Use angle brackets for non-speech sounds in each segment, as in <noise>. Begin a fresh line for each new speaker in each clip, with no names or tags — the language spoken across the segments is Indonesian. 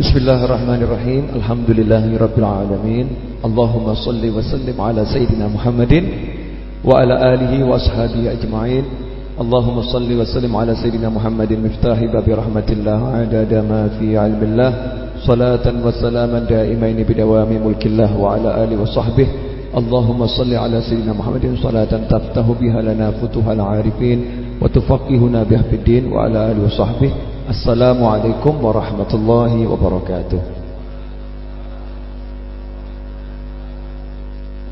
بسم الله الرحمن الرحيم الحمد لله رب العالمين اللهم صل وسلم على سيدنا محمد وعلى آله وأصحابه أجمعين اللهم صل وسلم على سيدنا محمد مفتاح باب رحمة الله عدد ما في علم الله صلاة وسلاما دائمين بدوام ملك الله وعلى آله وصحبه اللهم صل على سيدنا محمد صلاة تفتح بها لنا فتوح العارفين وتفقهنا بها في الدين وعلى آله وصحبه Assalamualaikum warahmatullahi wabarakatuh.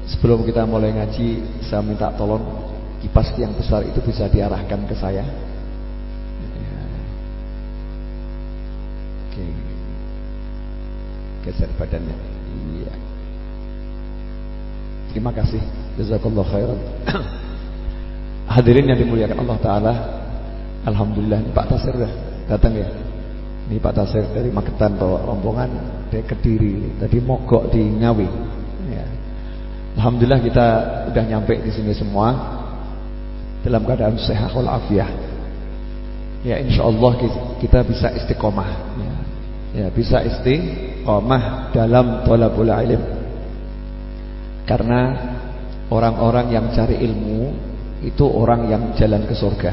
Sebelum kita mulai ngaji Saya minta tolong Kipas yang besar itu bisa diarahkan ke saya. Oke. Geser badannya. Iya. Terima kasih. Jazakallah khairan. <coughs> Hadirin yang dimuliakan Allah Ta'ala. Alhamdulillah Pak Tasir dah datang ya Ini Pak Tasir dari Magetan bawa rombongan Dari Kediri Tadi mogok di Ngawi ya. Alhamdulillah kita udah nyampe di sini semua Dalam keadaan sehat walafiat Ya insya Allah kita bisa istiqomah ya. ya bisa istiqomah dalam tolabul ilim karena orang-orang yang cari ilmu itu orang yang jalan ke surga.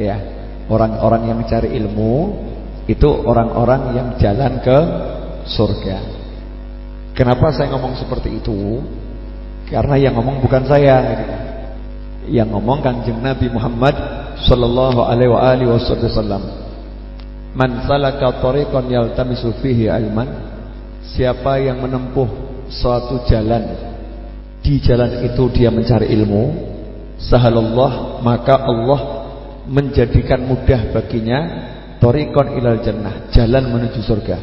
Ya, orang-orang yang cari ilmu itu orang-orang yang jalan ke surga. Kenapa saya ngomong seperti itu? Karena yang ngomong bukan saya. Yang ngomong Kanjeng Nabi Muhammad sallallahu alaihi wasallam. Man salaka tariqan yaltamisu fihi ilman, siapa yang menempuh suatu jalan di jalan itu dia mencari ilmu sahalallah maka Allah menjadikan mudah baginya torikon ilal jannah jalan menuju surga.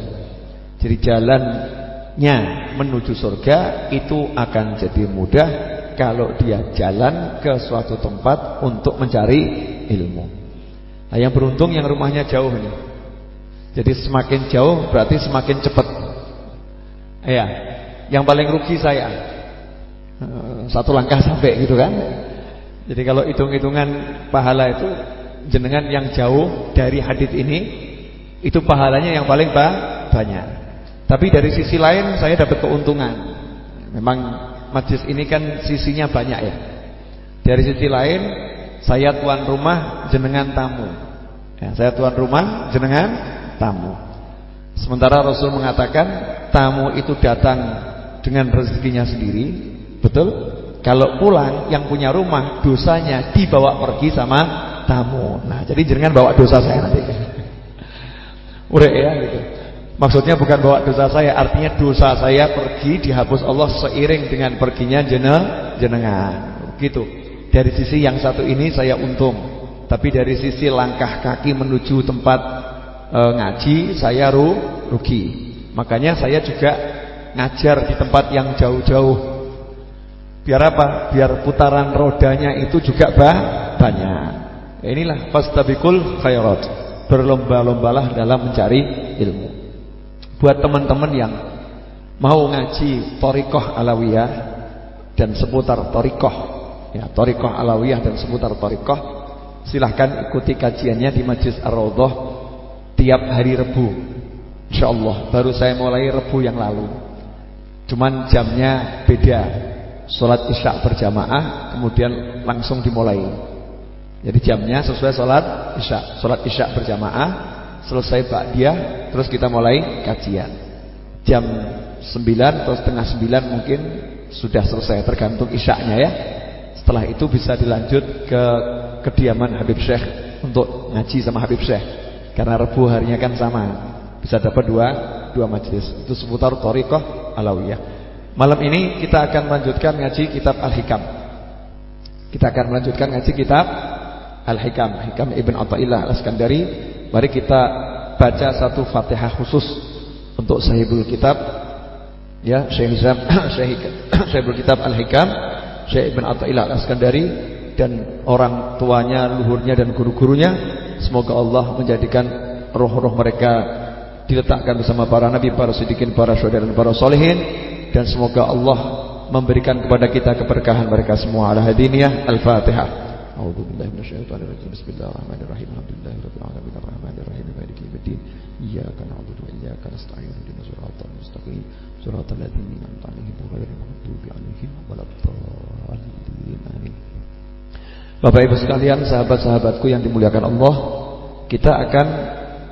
Jadi jalannya menuju surga itu akan jadi mudah kalau dia jalan ke suatu tempat untuk mencari ilmu. Nah yang beruntung yang rumahnya jauh ini. Jadi semakin jauh berarti semakin cepat. Ya yang paling rugi saya. Eh, Satu langkah sampai gitu kan Jadi kalau hitung-hitungan pahala itu Jenengan yang jauh dari hadis ini Itu pahalanya yang paling banyak. Tapi dari sisi lain saya dapat keuntungan. Memang majlis ini kan sisinya banyak ya. Dari sisi lain Saya tuan rumah jenengan tamu. Ya, Saya tuan rumah jenengan tamu. Sementara Rasul mengatakan Tamu itu datang dengan rezekinya sendiri, betul? Kalau pulang yang punya rumah dosanya dibawa pergi sama tamu. Nah, jadi jangan bawa dosa saya nanti. <laughs> Udah ya gitu. Maksudnya bukan bawa dosa saya, artinya dosa saya pergi dihapus Allah seiring dengan perginya jenengan. Gitu. Dari sisi yang satu ini saya untung, tapi dari sisi langkah kaki menuju tempat e, ngaji saya ru, rugi. Makanya saya juga ngajar di tempat yang jauh-jauh. Biar apa? Biar putaran rodanya itu juga bah, banyak. Inilah fastabikul khairat. Berlomba-lombalah dalam mencari ilmu. Buat teman-teman yang mau ngaji Torikoh Alawiyah dan seputar Torikoh, ya Torikoh Alawiyah dan seputar Torikoh, silahkan ikuti kajiannya di Majlis Ar-Raudhah tiap hari Rebu. Insyaallah baru saya mulai Rebu yang lalu. Cuman jamnya beda Sholat isya berjamaah Kemudian langsung dimulai Jadi jamnya sesuai sholat isya Sholat isya berjamaah Selesai dia Terus kita mulai kajian Jam 9 atau setengah 9 mungkin Sudah selesai tergantung isyaknya ya Setelah itu bisa dilanjut ke Kediaman Habib Syekh Untuk ngaji sama Habib Syekh Karena rebu harinya kan sama Bisa dapat dua dua majlis. Itu seputar Thariqah Alawiyah. Malam ini kita akan melanjutkan ngaji kitab Al-Hikam. Kita akan melanjutkan ngaji kitab Al-Hikam, Hikam Ibn Athaillah Al-Iskandari. Mari kita baca satu Fatihah khusus untuk sahibul kitab ya Syekh Hizam <clears throat> <clears throat> sahibul kitab Al-Hikam Syekh Ibn Athaillah Al-Iskandari dan orang tuanya, luhurnya dan guru-gurunya. Semoga Allah menjadikan roh-roh mereka diletakkan bersama para nabi, para siddiqin, para syuhada dan para solehin dan semoga Allah memberikan kepada kita keberkahan mereka semua. Ala hadiniyah al-fatihah. Bapak Ibu sekalian, sahabat-sahabatku yang dimuliakan Allah, kita akan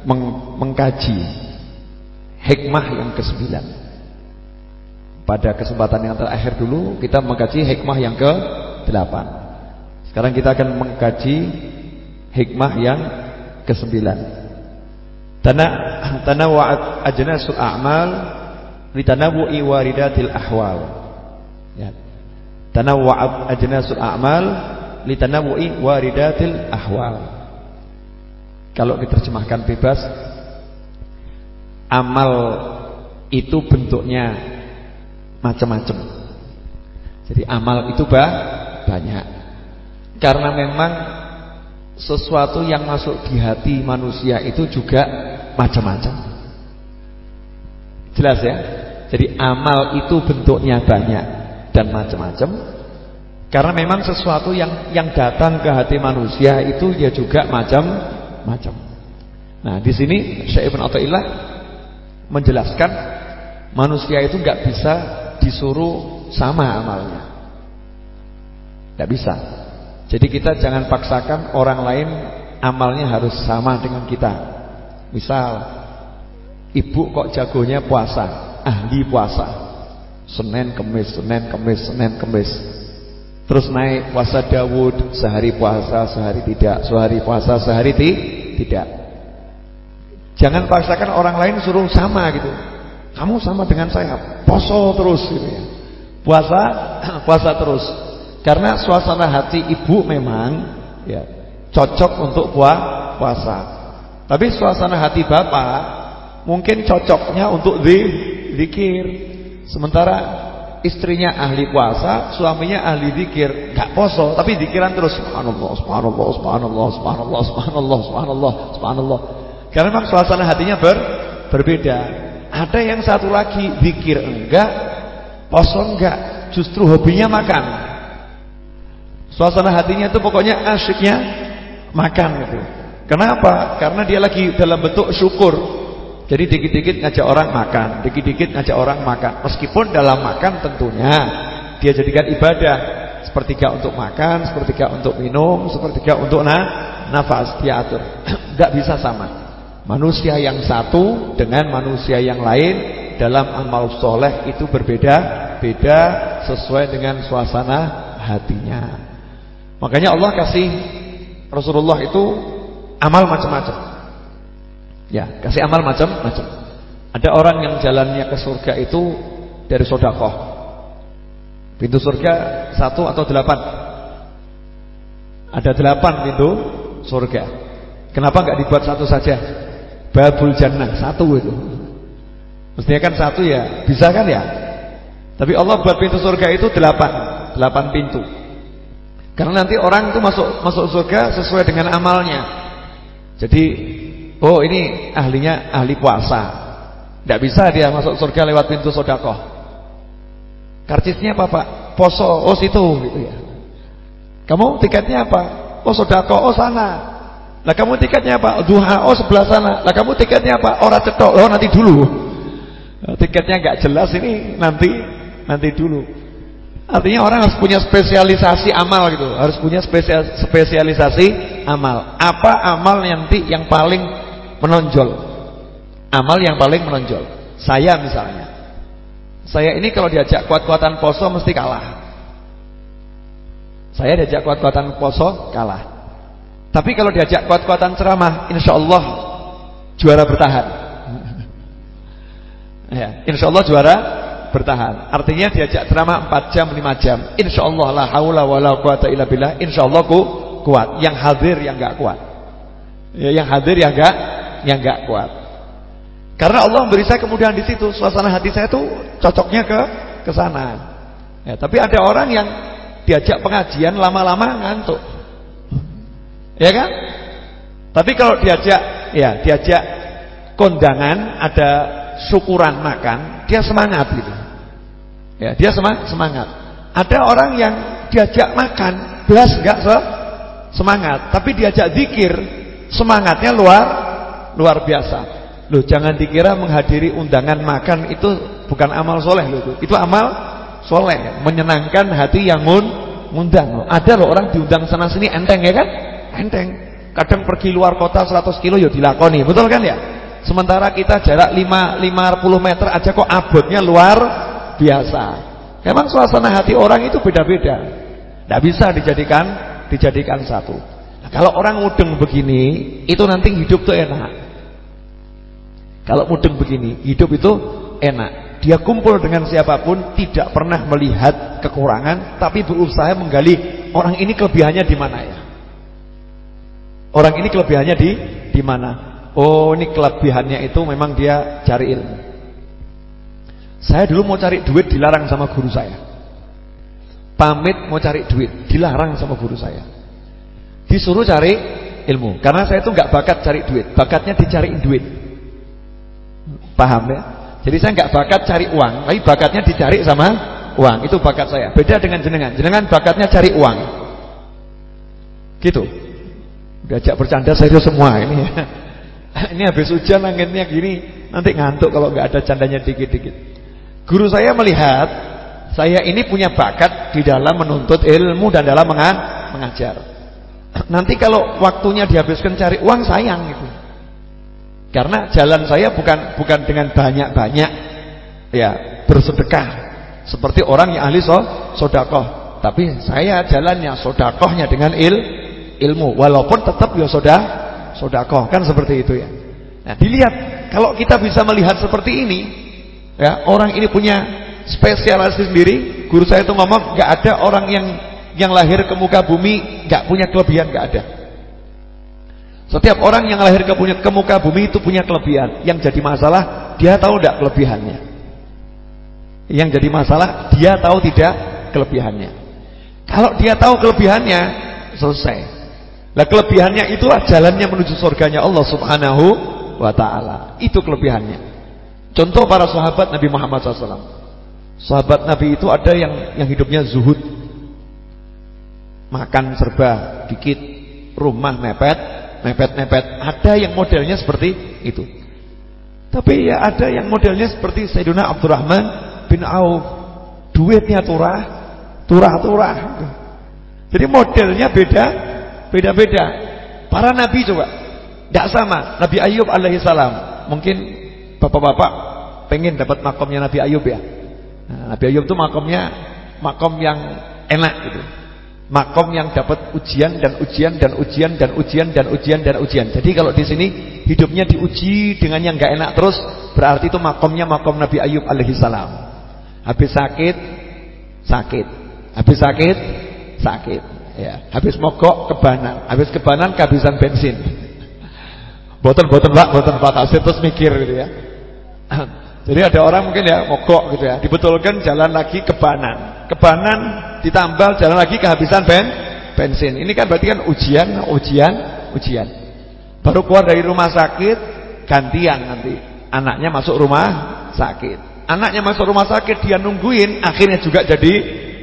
meng mengkaji hikmah yang ke-9. Pada kesempatan yang terakhir dulu kita mengkaji hikmah yang ke-8. Sekarang kita akan mengkaji hikmah yang ke-9. Tanah tanawwa'at ajnasul a'mal litanawwu'i waridatil ahwal. Ya. Tanawwa'at ajnasul a'mal litanawwu'i waridatil ahwal. Kalau diterjemahkan bebas amal itu bentuknya macam-macam. Jadi amal itu bah, banyak. Karena memang sesuatu yang masuk di hati manusia itu juga macam-macam. Jelas ya? Jadi amal itu bentuknya banyak dan macam-macam. Karena memang sesuatu yang yang datang ke hati manusia itu ya juga macam-macam. Nah, di sini Syekh Ibn Athaillah menjelaskan manusia itu nggak bisa disuruh sama amalnya. Nggak bisa. Jadi kita jangan paksakan orang lain amalnya harus sama dengan kita. Misal ibu kok jagonya puasa, ahli puasa. Senin Kemis, Senin Kemis, Senin Kemis. Terus naik puasa Dawud, sehari puasa, sehari tidak, sehari puasa, sehari ti tidak. Jangan paksakan orang lain suruh sama gitu. Kamu sama dengan saya, poso terus gitu ya. Puasa, <clears throat> puasa terus. Karena suasana hati ibu memang ya cocok untuk puasa. Tapi suasana hati bapak mungkin cocoknya untuk zikir. Sementara istrinya ahli puasa, suaminya ahli zikir, enggak poso, tapi zikiran terus subhanallah, subhanallah, subhanallah, subhanallah, subhanallah, subhanallah, subhanallah. Karena memang suasana hatinya ber, berbeda. Ada yang satu lagi zikir enggak, poso enggak, justru hobinya makan. Suasana hatinya itu pokoknya asyiknya makan gitu. Kenapa? Karena dia lagi dalam bentuk syukur. Jadi dikit-dikit ngajak orang makan, dikit-dikit ngajak orang makan. Meskipun dalam makan tentunya dia jadikan ibadah. Sepertiga untuk makan, sepertiga untuk minum, sepertiga untuk na nafas dia atur. <clears throat> Enggak bisa sama. Manusia yang satu dengan manusia yang lain dalam amal soleh itu berbeda-beda sesuai dengan suasana hatinya. Makanya Allah kasih Rasulullah itu amal macam-macam. Ya, kasih amal macam-macam. Ada orang yang jalannya ke surga itu dari sodakoh. Pintu surga satu atau delapan? Ada delapan pintu surga. Kenapa nggak dibuat satu saja? Babul Jannah satu itu. Mestinya kan satu ya, bisa kan ya? Tapi Allah buat pintu surga itu delapan, delapan pintu. Karena nanti orang itu masuk masuk surga sesuai dengan amalnya. Jadi, oh ini ahlinya ahli puasa. Tidak bisa dia masuk surga lewat pintu sodakoh. Karcisnya apa pak? Poso, oh situ gitu ya. Kamu tiketnya apa? Oh sodakoh, oh sana. Lah kamu tiketnya apa? Duha, oh sebelah sana. Lah kamu tiketnya apa? Orang cetok, oh nanti dulu. Tiketnya nggak jelas ini nanti nanti dulu. Artinya orang harus punya spesialisasi amal gitu, harus punya spesial, spesialisasi amal. Apa amal nanti yang paling menonjol? Amal yang paling menonjol. Saya misalnya. Saya ini kalau diajak kuat-kuatan poso mesti kalah. Saya diajak kuat-kuatan poso kalah. Tapi kalau diajak kuat-kuatan ceramah, insya Allah juara bertahan. <laughs> ya, insya Allah juara bertahan. Artinya diajak ceramah 4 jam, 5 jam. Insya Allah la haula wala quwata illa billah. Insya Allah ku kuat. Yang hadir yang enggak kuat. Ya, yang hadir yang enggak yang enggak kuat. Karena Allah memberi saya kemudahan di situ. Suasana hati saya tuh cocoknya ke ke sana. Ya, tapi ada orang yang diajak pengajian lama-lama ngantuk. Ya kan? Tapi kalau diajak ya, diajak kondangan ada syukuran makan, dia semangat gitu. Ya, dia semangat. Ada orang yang diajak makan, belas enggak se semangat, tapi diajak zikir, semangatnya luar luar biasa. Loh, jangan dikira menghadiri undangan makan itu bukan amal soleh loh. Itu, itu amal soleh, menyenangkan hati yang ngun, ngundang. Ada loh orang diundang sana sini enteng ya kan? Enteng. Kadang pergi luar kota 100 kilo ya dilakoni, betul kan ya? Sementara kita jarak 5 50 meter aja kok abotnya luar biasa. Memang suasana hati orang itu beda-beda. Tidak bisa dijadikan dijadikan satu. Nah, kalau orang mudeng begini, itu nanti hidup tuh enak. Kalau mudeng begini, hidup itu enak. Dia kumpul dengan siapa pun, tidak pernah melihat kekurangan, tapi berusaha menggali orang ini kelebihannya di mana ya. Orang ini kelebihannya di di mana? Oh, ini kelebihannya itu memang dia cari ilmu. Saya dulu mau cari duit dilarang sama guru saya. Pamit mau cari duit, dilarang sama guru saya. Disuruh cari ilmu, karena saya itu nggak bakat cari duit, bakatnya dicariin duit. Paham ya? Jadi saya nggak bakat cari uang, tapi bakatnya dicari sama uang. Itu bakat saya. Beda dengan jenengan. Jenengan bakatnya cari uang. Gitu. Diajak bercanda serius semua ini. <laughs> Ini habis hujan anginnya gini, nanti ngantuk kalau nggak ada candanya dikit-dikit. Guru saya melihat saya ini punya bakat di dalam menuntut ilmu dan dalam mengajar. <clears throat> Nanti kalau waktunya dihabiskan cari uang sayang gitu. Karena jalan saya bukan bukan dengan banyak-banyak ya bersedekah seperti orang yang ahli so, sodakoh. Tapi saya jalannya sodakohnya dengan il ilmu, walaupun tetap ya soda sodakoh kan seperti itu ya. Nah dilihat kalau kita bisa melihat seperti ini, ya orang ini punya spesialis sendiri. Guru saya itu ngomong nggak ada orang yang yang lahir ke muka bumi nggak punya kelebihan nggak ada. Setiap orang yang lahir ke, punya, ke muka bumi itu punya kelebihan. Yang jadi masalah, dia tahu tidak kelebihannya. Yang jadi masalah, dia tahu tidak kelebihannya. Kalau dia tahu kelebihannya, selesai. Nah kelebihannya itulah jalannya menuju surganya Allah subhanahu wa ta'ala. Itu kelebihannya. Contoh para sahabat Nabi Muhammad SAW. Sahabat Nabi itu ada yang yang hidupnya zuhud. Makan serba dikit, rumah mepet, mepet-mepet. Ada yang modelnya seperti itu. Tapi ya ada yang modelnya seperti Sayyidina Abdurrahman bin Auf. Duitnya turah, turah-turah. Jadi modelnya beda, beda-beda. Para nabi coba, tidak sama. Nabi Ayub alaihissalam. Mungkin bapak-bapak pengen dapat makomnya Nabi Ayub ya. Nah, Nabi Ayub itu makomnya makom yang enak gitu makom yang dapat ujian dan ujian dan ujian dan ujian dan ujian dan ujian. Jadi kalau di sini hidupnya diuji dengan yang nggak enak terus, berarti itu makomnya makom Nabi Ayub alaihissalam. Habis sakit, sakit. Habis sakit, sakit. Ya, habis mogok kebanan, habis kebanan kehabisan bensin. Boten-boten Pak, boten Pak Tasir terus mikir gitu ya. <clears throat> Jadi ada orang mungkin ya mogok gitu ya, dibetulkan jalan lagi kebanan. Kebanan ditambal jalan lagi kehabisan ben bensin. Ini kan berarti kan ujian, ujian, ujian. Baru keluar dari rumah sakit gantian nanti. Anaknya masuk rumah sakit. Anaknya masuk rumah sakit dia nungguin akhirnya juga jadi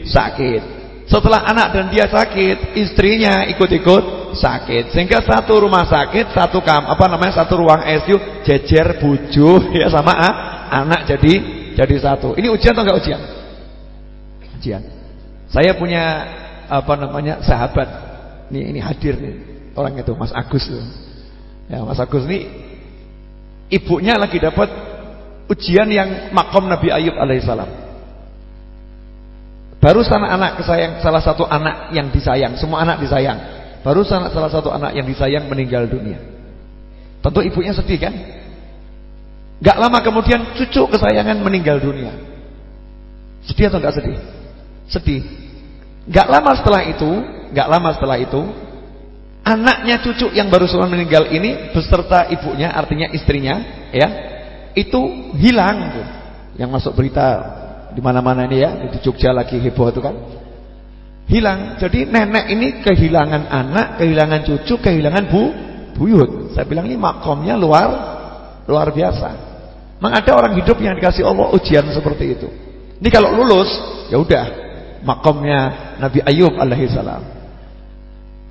sakit. Setelah anak dan dia sakit, istrinya ikut-ikut sakit. Sehingga satu rumah sakit, satu kam apa namanya satu ruang ICU jejer buju <laughs> ya sama ah, anak jadi jadi satu. Ini ujian atau enggak ujian? Ujian. Saya punya apa namanya sahabat. Ini ini hadir nih orang itu Mas Agus. Ya, Mas Agus ini ibunya lagi dapat ujian yang makom Nabi Ayub alaihissalam. Baru sana anak kesayang salah satu anak yang disayang, semua anak disayang. Baru sana salah satu anak yang disayang meninggal dunia. Tentu ibunya sedih kan? Gak lama kemudian cucu kesayangan meninggal dunia. Sedih atau gak sedih? Sedih. Gak lama setelah itu, gak lama setelah itu, anaknya cucu yang baru saja meninggal ini beserta ibunya, artinya istrinya, ya, itu hilang. Yang masuk berita di mana-mana ini ya, di Jogja lagi heboh itu kan. Hilang. Jadi nenek ini kehilangan anak, kehilangan cucu, kehilangan bu, buyut. Saya bilang ini makomnya luar luar biasa. Memang ada orang hidup yang dikasih Allah ujian seperti itu. Ini kalau lulus, ya udah makomnya Nabi Ayub alaihissalam.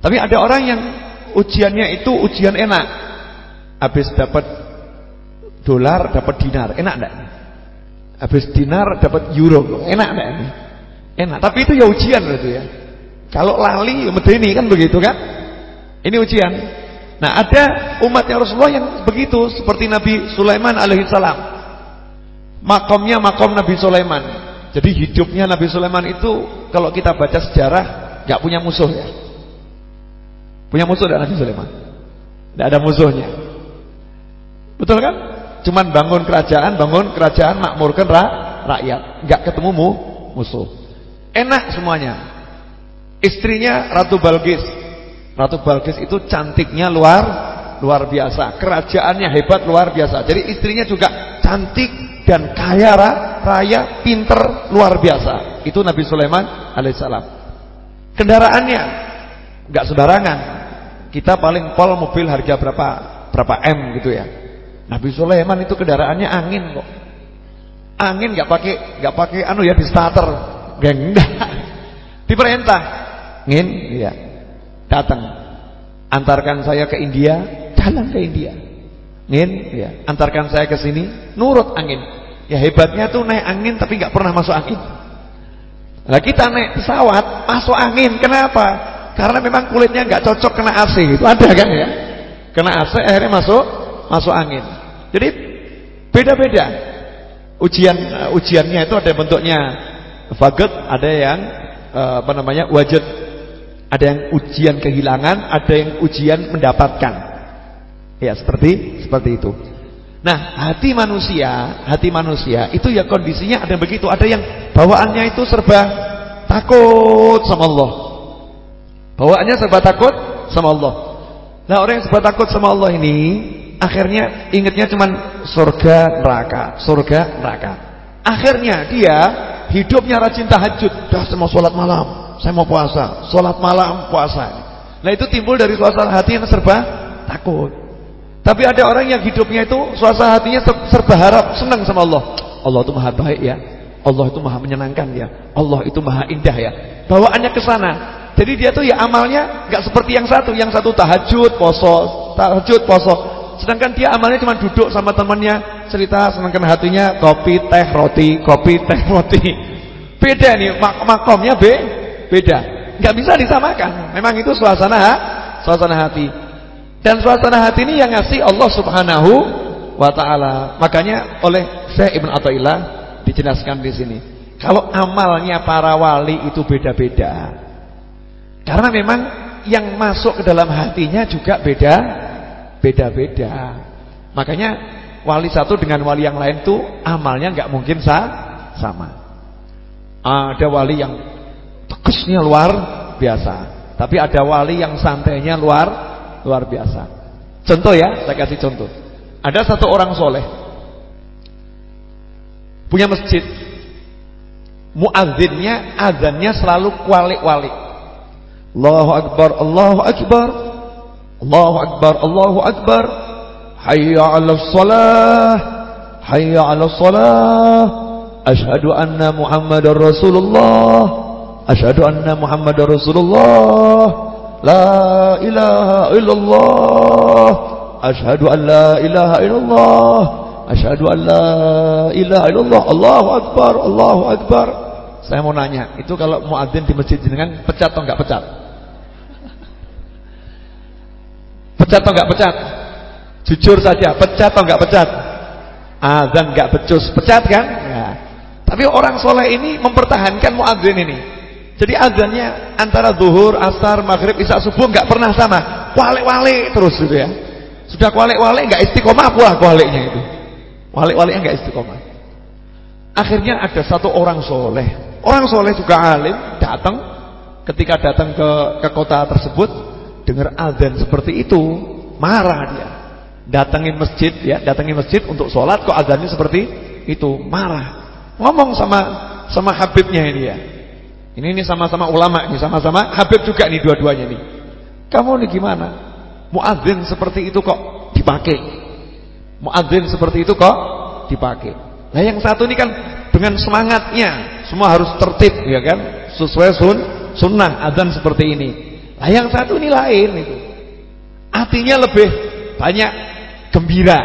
Tapi ada orang yang ujiannya itu ujian enak. Habis dapat dolar dapat dinar, enak enggak? Habis dinar dapat euro, enak enggak ini? Enak, tapi itu ya ujian itu ya. Kalau lali medeni kan begitu kan? Ini ujian. Nah, ada umatnya Rasulullah yang begitu seperti Nabi Sulaiman alaihissalam. Makomnya makom Nabi Sulaiman. Jadi hidupnya Nabi Sulaiman itu kalau kita baca sejarah nggak punya musuh ya. Punya musuh tidak Nabi Sulaiman? Tidak ada musuhnya. Betul kan? Cuman bangun kerajaan, bangun kerajaan makmurkan ra rakyat, nggak ketemu mu musuh. Enak semuanya. Istrinya Ratu Balkis. Ratu Balkis itu cantiknya luar luar biasa, kerajaannya hebat luar biasa. Jadi istrinya juga cantik dan kaya raya, pinter luar biasa. Itu Nabi Sulaiman alaihissalam. Kendaraannya nggak sembarangan. Kita paling pol mobil harga berapa berapa M gitu ya. Nabi Sulaiman itu kendaraannya angin kok. Angin nggak pakai nggak pakai anu ya di starter, geng. <laughs> Diperintah, ngin, iya. Datang. Antarkan saya ke India, jalan ke India. Ngin, iya. Antarkan saya ke sini, nurut angin. Ya hebatnya tuh naik angin tapi nggak pernah masuk angin. Nah kita naik pesawat masuk angin, kenapa? Karena memang kulitnya nggak cocok kena AC itu ada kan ya? Kena AC akhirnya masuk masuk angin. Jadi beda-beda. Ujian uh, ujiannya itu ada bentuknya faget, ada yang uh, apa namanya? wajib. Ada yang ujian kehilangan, ada yang ujian mendapatkan. Ya, seperti seperti itu. Nah, hati manusia, hati manusia itu ya kondisinya ada begitu, ada yang bawaannya itu serba takut sama Allah. Bawaannya serba takut sama Allah. Nah orang yang serba takut sama Allah ini akhirnya ingatnya cuman surga neraka, surga neraka. Akhirnya dia hidupnya rajin tahajud. Dah saya mau sholat malam, saya mau puasa, sholat malam puasa. Nah itu timbul dari suasana hati yang serba takut. Tapi ada orang yang hidupnya itu suasana hatinya serba harap, senang sama Allah. Allah itu maha baik ya. Allah itu maha menyenangkan ya. Allah itu maha indah ya. Bawaannya ke sana. Jadi dia tuh ya amalnya nggak seperti yang satu. Yang satu tahajud, poso, tahajud, poso. Sedangkan dia amalnya cuma duduk sama temannya, cerita senangkan hatinya kopi, teh, roti, kopi, teh, <laughs> roti. Beda nih mak makomnya be, beda. nggak bisa disamakan. Memang itu suasana suasana hati. Dan suasana hati ini yang ngasih Allah Subhanahu wa taala. Makanya oleh Syekh Ibn Athaillah dijelaskan di sini. Kalau amalnya para wali itu beda-beda. Karena memang yang masuk ke dalam hatinya juga beda beda-beda. Makanya wali satu dengan wali yang lain tuh amalnya nggak mungkin sa sama. Ada wali yang tegasnya luar biasa, tapi ada wali yang santainya luar luar biasa. Contoh ya, saya kasih contoh. Ada satu orang soleh punya masjid, muadzinnya azannya selalu kualik-walik. Allahu Akbar, Allahu Akbar Allahu Akbar, Allahu Akbar. Hayya ala salah Hayya ala salah Ashadu anna Muhammad Rasulullah. Ashadu anna Muhammad Rasulullah. La ilaha illallah. Ashadu an la ilaha illallah. Ashadu an la ilaha illallah. Allahu Akbar, Allahu Akbar. Saya mau nanya Itu kalau muadzin di masjid jenengan Pecat atau enggak pecat? Pecat atau enggak pecat? Jujur saja, pecat atau enggak pecat? Azan enggak becus, pecat kan? Ya. Tapi orang soleh ini mempertahankan muadzin ini. Jadi azannya antara zuhur, asar, maghrib, isya, subuh enggak pernah sama. Walik-walik terus gitu ya. Sudah walik-walik enggak istiqomah pula waliknya itu. Walik-waliknya enggak istiqomah. Akhirnya ada satu orang soleh. Orang soleh juga alim datang ketika datang ke ke kota tersebut dengar azan seperti itu, marah dia. Datangin masjid ya, datangin masjid untuk sholat kok azannya seperti itu, marah. Ngomong sama sama Habibnya ini ya. Ini ini sama-sama ulama ini, sama-sama Habib juga nih dua-duanya nih. Kamu nih gimana? Muadzin seperti itu kok dipakai. Muadzin seperti itu kok dipakai. Nah yang satu ini kan dengan semangatnya semua harus tertib ya kan, sesuai sun sunnah azan seperti ini. Nah yang satu ini lain itu. Artinya lebih banyak gembira.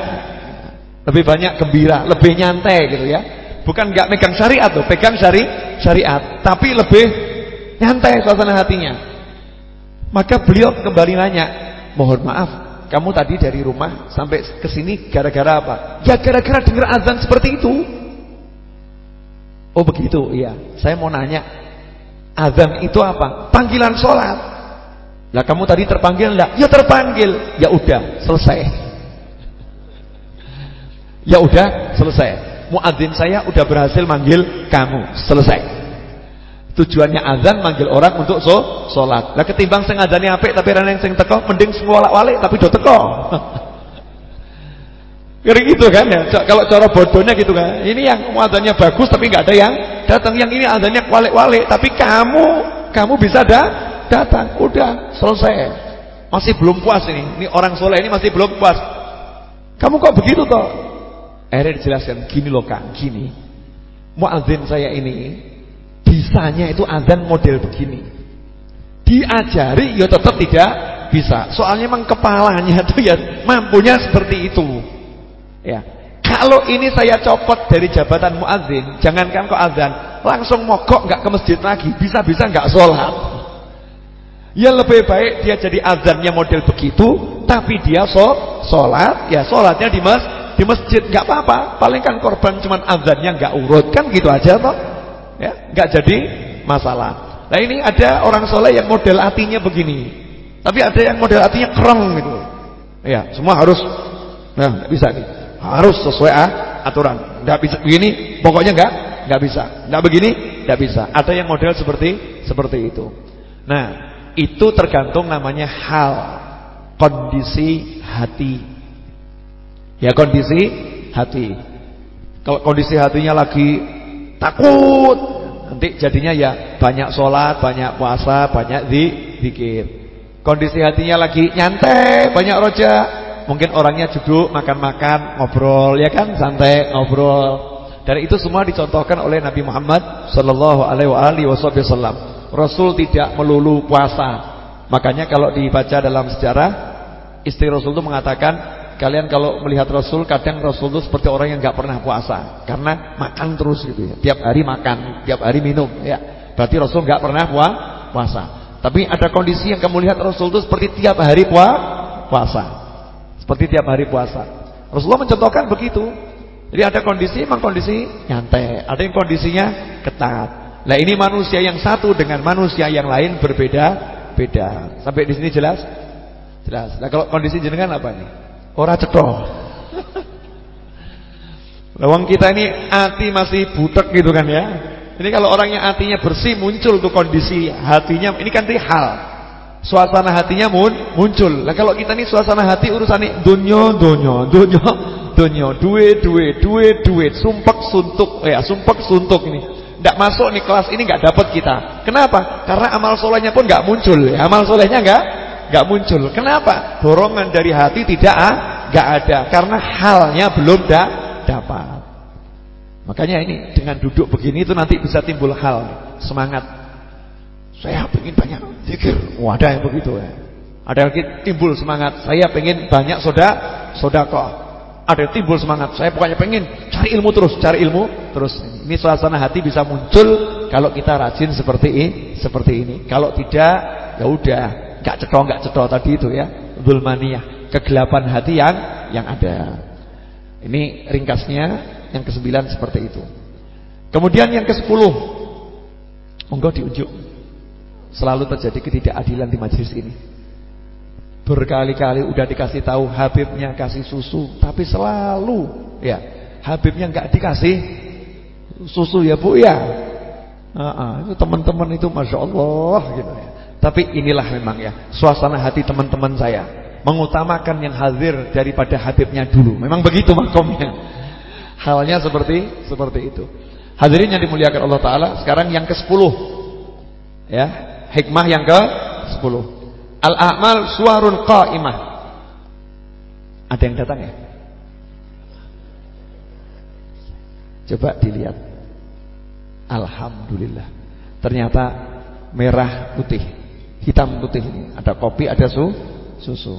Lebih banyak gembira, lebih nyantai gitu ya. Bukan nggak megang syariat tuh, pegang syari syariat, tapi lebih nyantai suasana hatinya. Maka beliau kembali nanya, "Mohon maaf, kamu tadi dari rumah sampai ke sini gara-gara apa?" "Ya gara-gara dengar azan seperti itu." "Oh, begitu." Iya. Saya mau nanya, azan itu apa? Panggilan sholat. Lah kamu tadi terpanggil enggak? Ya terpanggil. Ya udah, selesai. Ya udah, selesai muadzin saya udah berhasil manggil kamu. Selesai. Tujuannya azan manggil orang untuk so, sholat. Lah ketimbang sing azane apik tapi ra sing teko, mending semua walik tapi do teko. <laughs> Kira gitu kan ya. Kalau cara bodohnya gitu kan. Ini yang azannya bagus tapi nggak ada yang datang. Yang ini azannya walik-walik tapi kamu kamu bisa dah datang. Udah, selesai. Masih belum puas ini. Ini orang soleh ini masih belum puas. Kamu kok begitu toh? Akhirnya dijelaskan gini loh Kang, gini. Muadzin saya ini bisanya itu azan model begini. Diajari ya tetap tidak bisa. Soalnya memang kepalanya <laughs> tuh ya mampunya seperti itu. Ya. Kalau ini saya copot dari jabatan muadzin, jangankan kok azan, langsung mogok nggak ke masjid lagi, bisa-bisa nggak sholat. Ya lebih baik dia jadi azannya model begitu, tapi dia sholat, ya sholatnya di masjid di masjid nggak apa-apa, paling kan korban cuman azannya nggak urut kan gitu aja toh. Ya, nggak jadi masalah. Nah ini ada orang soleh yang model hatinya begini, tapi ada yang model hatinya kereng gitu. Ya, semua harus, nah nggak bisa nih, harus sesuai ah, aturan. Nggak bisa begini, pokoknya nggak nggak bisa, nggak begini, nggak bisa. Ada yang model seperti seperti itu. Nah, itu tergantung namanya hal, kondisi hati Ya kondisi hati. Kalau kondisi hatinya lagi takut, nanti jadinya ya banyak sholat, banyak puasa, banyak zikir. Kondisi hatinya lagi nyantai, banyak roja. Mungkin orangnya duduk makan-makan, ngobrol, ya kan, santai ngobrol. Dan itu semua dicontohkan oleh Nabi Muhammad sallallahu alaihi wasallam. Rasul tidak melulu puasa. Makanya kalau dibaca dalam sejarah, istri Rasul itu mengatakan Kalian kalau melihat Rasul kadang Rasul itu seperti orang yang nggak pernah puasa karena makan terus gitu ya. Tiap hari makan, tiap hari minum ya. Berarti Rasul nggak pernah puasa. Tapi ada kondisi yang kamu lihat Rasul itu seperti tiap hari puasa. Seperti tiap hari puasa. Rasulullah mencontohkan begitu. Jadi ada kondisi memang kondisi nyantai, ada yang kondisinya ketat. Nah ini manusia yang satu dengan manusia yang lain berbeda-beda. Sampai di sini jelas? Jelas. Nah kalau kondisi jenengan apa nih? Ora cetha. Lawang kita ini hati masih butek gitu kan ya. Ini kalau orangnya hatinya bersih muncul tuh kondisi hatinya ini kan hal. Suasana hatinya mun, muncul. Lah kalau kita ini suasana hati urusan dunyo dunyo dunyo dunyo duit duit duit duit sumpek suntuk ya sumpek suntuk ini. Tidak masuk nih kelas ini nggak dapat kita. Kenapa? Karena amal solehnya pun nggak muncul. Ya, amal solehnya nggak nggak muncul. Kenapa? Dorongan dari hati tidak ah, nggak ada karena halnya belum da, dapat. Makanya ini dengan duduk begini itu nanti bisa timbul hal semangat. Saya ingin banyak zikir. Oh, ada yang begitu ya. Ada yang timbul semangat. Saya pengen banyak soda, kok Ada yang timbul semangat. Saya pokoknya pengen cari ilmu terus, cari ilmu terus. Ini suasana hati bisa muncul kalau kita rajin seperti ini, seperti ini. Kalau tidak, ya udah. Gak cetok gak cetok tadi itu ya. Zulmaniyah. Kegelapan hati yang yang ada. Ini ringkasnya Yang kesembilan seperti itu. Kemudian yang ke sepuluh Monggo diunjuk. Selalu terjadi ketidakadilan di majelis ini. Berkali-kali udah dikasih tahu Habibnya kasih susu Tapi selalu ya Habibnya nggak dikasih susu ya bu ya uh -uh, Itu teman-teman itu Masya Allah gitu ya tapi inilah memang ya suasana hati teman-teman saya mengutamakan yang hadir daripada Habibnya dulu. Memang begitu makomnya. Halnya seperti seperti itu. Hadirin yang dimuliakan Allah taala, sekarang yang ke-10. Ya, hikmah yang ke-10. Al-a'mal suwarun qa'imah. Ada yang datang ya? Coba dilihat. Alhamdulillah. Ternyata merah putih hitam putih ini. Ada kopi, ada su, susu.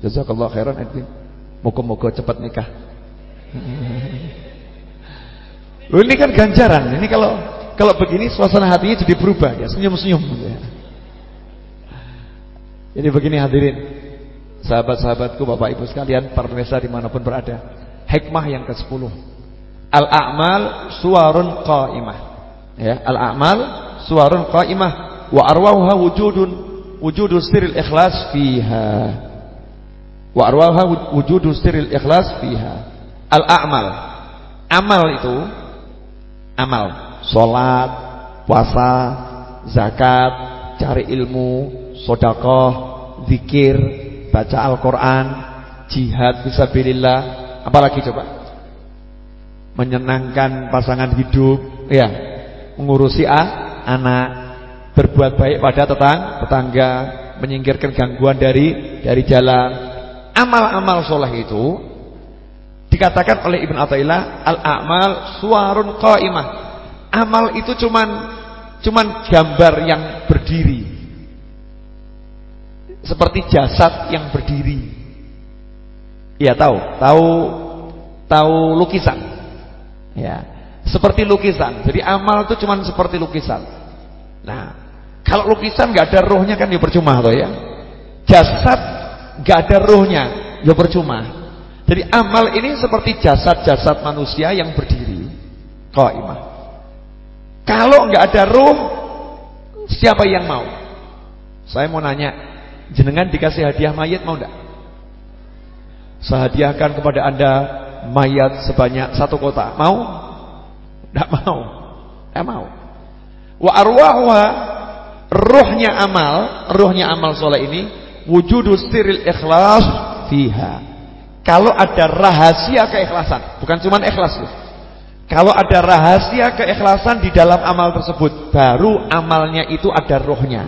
Jazakallah khairan Edwin. Moga-moga cepat nikah. <laughs> Loh, ini kan ganjaran. Ini kalau kalau begini suasana hatinya jadi berubah ya, senyum-senyum ya. Jadi begini hadirin. Sahabat-sahabatku, Bapak Ibu sekalian, para di mana pun berada. Hikmah yang ke-10. Al-a'mal suwarun qa'imah. Ya, al-a'mal suwarun qa'imah wa arwahuha wujudun wujudu sirril ikhlas fiha. Wa arwahuha wujudu sirril ikhlas fiha. Al-a'mal. Amal itu amal, salat, puasa, zakat, cari ilmu, sedekah, zikir, baca Al-Qur'an, jihad fisabilillah, apalagi coba? Menyenangkan pasangan hidup, ya, mengurusi ah, anak, berbuat baik pada tetang, tetangga, menyingkirkan gangguan dari dari jalan. Amal-amal soleh itu Dikatakan oleh Ibn Atta'illah Al-a'mal suarun qa'imah. Amal itu cuman Cuman gambar yang berdiri. Seperti jasad yang berdiri. Iya tahu? Tahu tahu lukisan. Ya Seperti lukisan Jadi amal itu cuman seperti lukisan Nah Kalau lukisan gak ada rohnya kan ya percuma tuh ya Jasad gak ada rohnya Ya percuma jadi amal ini seperti jasad-jasad manusia yang berdiri. Qaimah. Kalau enggak ada ruh, siapa yang mau? Saya mau nanya, jenengan dikasih hadiah mayat mau enggak? Saya hadiahkan kepada Anda mayat sebanyak satu kota. Mau? Enggak mau. Enggak mau. Wa arwahwa ruhnya amal, ruhnya amal soleh ini wujudus siril ikhlas fiha. Kalau ada rahasia keikhlasan, bukan cuma ikhlas loh. Kalau ada rahasia keikhlasan di dalam amal tersebut, baru amalnya itu ada rohnya.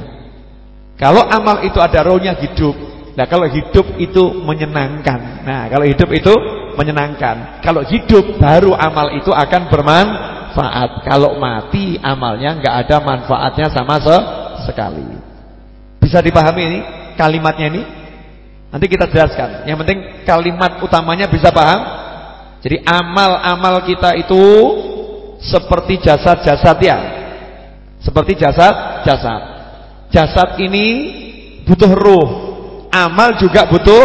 Kalau amal itu ada rohnya hidup. Nah, kalau hidup itu menyenangkan. Nah, kalau hidup itu menyenangkan. Kalau hidup baru amal itu akan bermanfaat. Kalau mati amalnya nggak ada manfaatnya sama sekali. Bisa dipahami ini kalimatnya ini? Nanti kita jelaskan. Yang penting kalimat utamanya bisa paham. Jadi amal-amal kita itu seperti jasad-jasad ya. Seperti jasad-jasad. Jasad ini butuh ruh. Amal juga butuh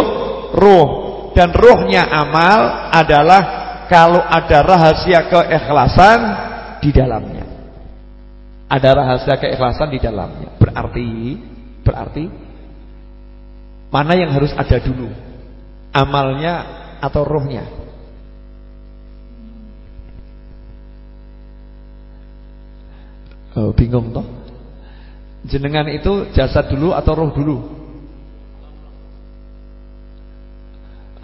ruh. Dan ruhnya amal adalah kalau ada rahasia keikhlasan di dalamnya. Ada rahasia keikhlasan di dalamnya. Berarti berarti Mana yang harus ada dulu? Amalnya atau rohnya? Oh, bingung toh? Jenengan itu jasad dulu atau roh dulu?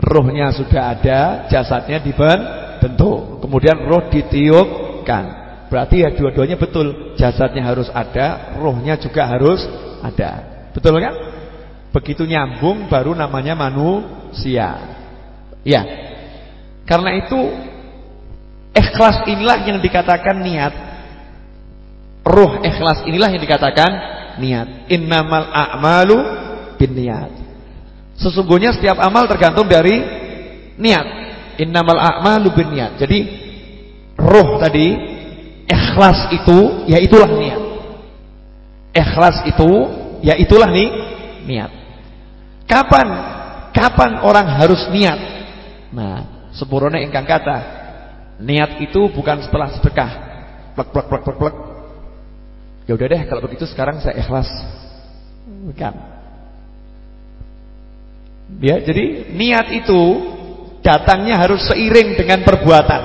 Rohnya sudah ada, jasadnya dibentuk, kemudian roh ditiupkan. Berarti ya dua-duanya betul. Jasadnya harus ada, rohnya juga harus ada. Betul kan? Begitu nyambung baru namanya manusia. Ya. Karena itu ikhlas inilah yang dikatakan niat. Ruh ikhlas inilah yang dikatakan niat. Innamal a'malu niat. Sesungguhnya setiap amal tergantung dari niat. Innamal a'malu niat. Jadi ruh tadi ikhlas itu ya itulah niat. Ikhlas itu ya itulah nih niat. Kapan? Kapan orang harus niat? Nah, sempurna ingkang kata, niat itu bukan setelah sedekah. Plek plek plek plek plek. Ya udah deh kalau begitu sekarang saya ikhlas. Bukan. Ya, jadi niat itu datangnya harus seiring dengan perbuatan.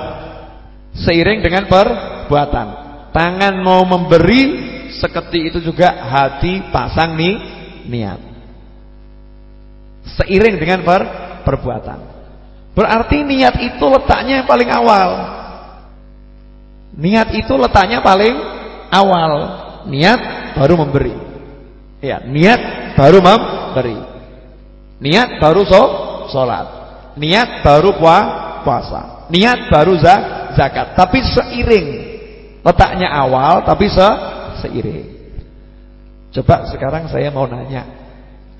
Seiring dengan perbuatan. Tangan mau memberi, seketik itu juga hati pasang nih niat. Seiring dengan per perbuatan. Berarti niat itu letaknya yang paling awal. Niat itu letaknya paling awal. Niat baru memberi. Ya, niat baru memberi. Niat baru so, sholat. Niat baru puasa. Niat baru zakat. Tapi seiring. Letaknya awal tapi se seiring. Coba sekarang saya mau nanya.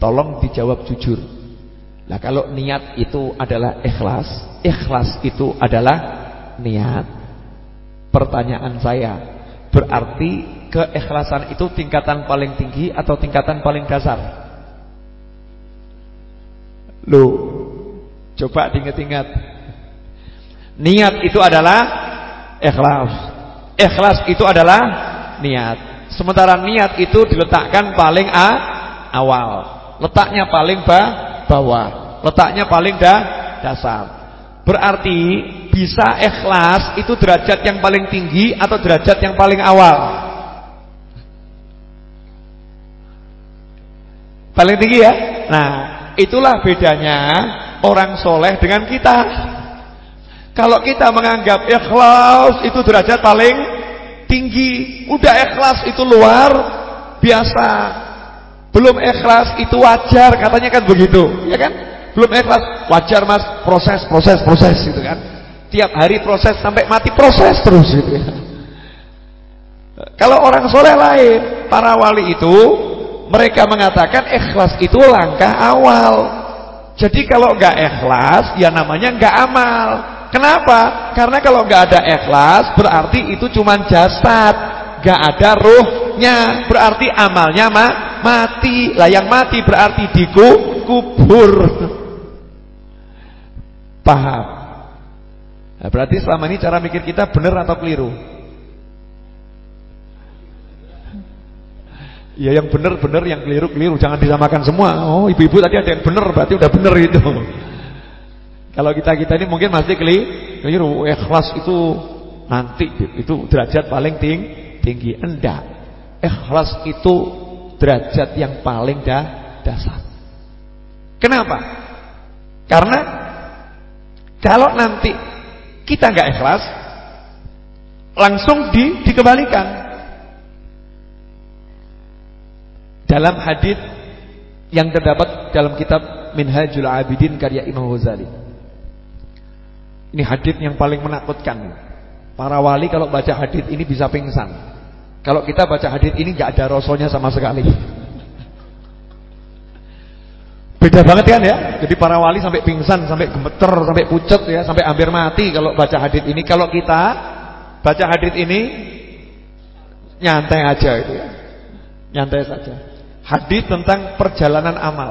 Tolong dijawab jujur. Nah kalau niat itu adalah ikhlas Ikhlas itu adalah niat Pertanyaan saya Berarti keikhlasan itu tingkatan paling tinggi Atau tingkatan paling dasar Loh Coba diingat-ingat Niat itu adalah Ikhlas Ikhlas itu adalah niat Sementara niat itu diletakkan paling a, awal Letaknya paling ba, bawah letaknya paling dah dasar. Berarti bisa ikhlas itu derajat yang paling tinggi atau derajat yang paling awal? Paling tinggi ya? Nah, itulah bedanya orang soleh dengan kita. Kalau kita menganggap ikhlas itu derajat paling tinggi, udah ikhlas itu luar biasa. Belum ikhlas itu wajar, katanya kan begitu, ya kan? Belum ikhlas, wajar mas, proses, proses, proses gitu kan. Tiap hari proses sampai mati proses terus gitu ya. Kalau orang soleh lain, para wali itu mereka mengatakan ikhlas itu langkah awal. Jadi kalau nggak ikhlas, ya namanya nggak amal. Kenapa? Karena kalau nggak ada ikhlas, berarti itu cuma jasad, nggak ada ruhnya. Berarti amalnya ma mati. Lah yang mati berarti dikubur. Paham? Nah, berarti selama ini cara mikir kita benar atau keliru? Ya yang benar-benar, yang keliru-keliru Jangan disamakan semua. Oh ibu-ibu tadi ada yang benar, berarti udah benar itu Kalau kita-kita ini mungkin masih keliru. Ikhlas itu nanti Itu derajat paling ting tinggi Enggak. Ikhlas itu derajat yang paling dah dasar. Kenapa? Karena kalau nanti kita nggak ikhlas, langsung di, dikembalikan. Dalam hadis yang terdapat dalam kitab Minhajul Abidin karya Imam Ghazali. Ini hadis yang paling menakutkan. Para wali kalau baca hadis ini bisa pingsan. Kalau kita baca hadis ini nggak ada rasulnya sama sekali. Beda banget kan ya? Jadi para wali sampai pingsan, sampai gemeter, sampai pucat ya, sampai hampir mati kalau baca hadis ini. Kalau kita baca hadis ini nyantai aja itu ya. Nyantai saja. Hadis tentang perjalanan amal.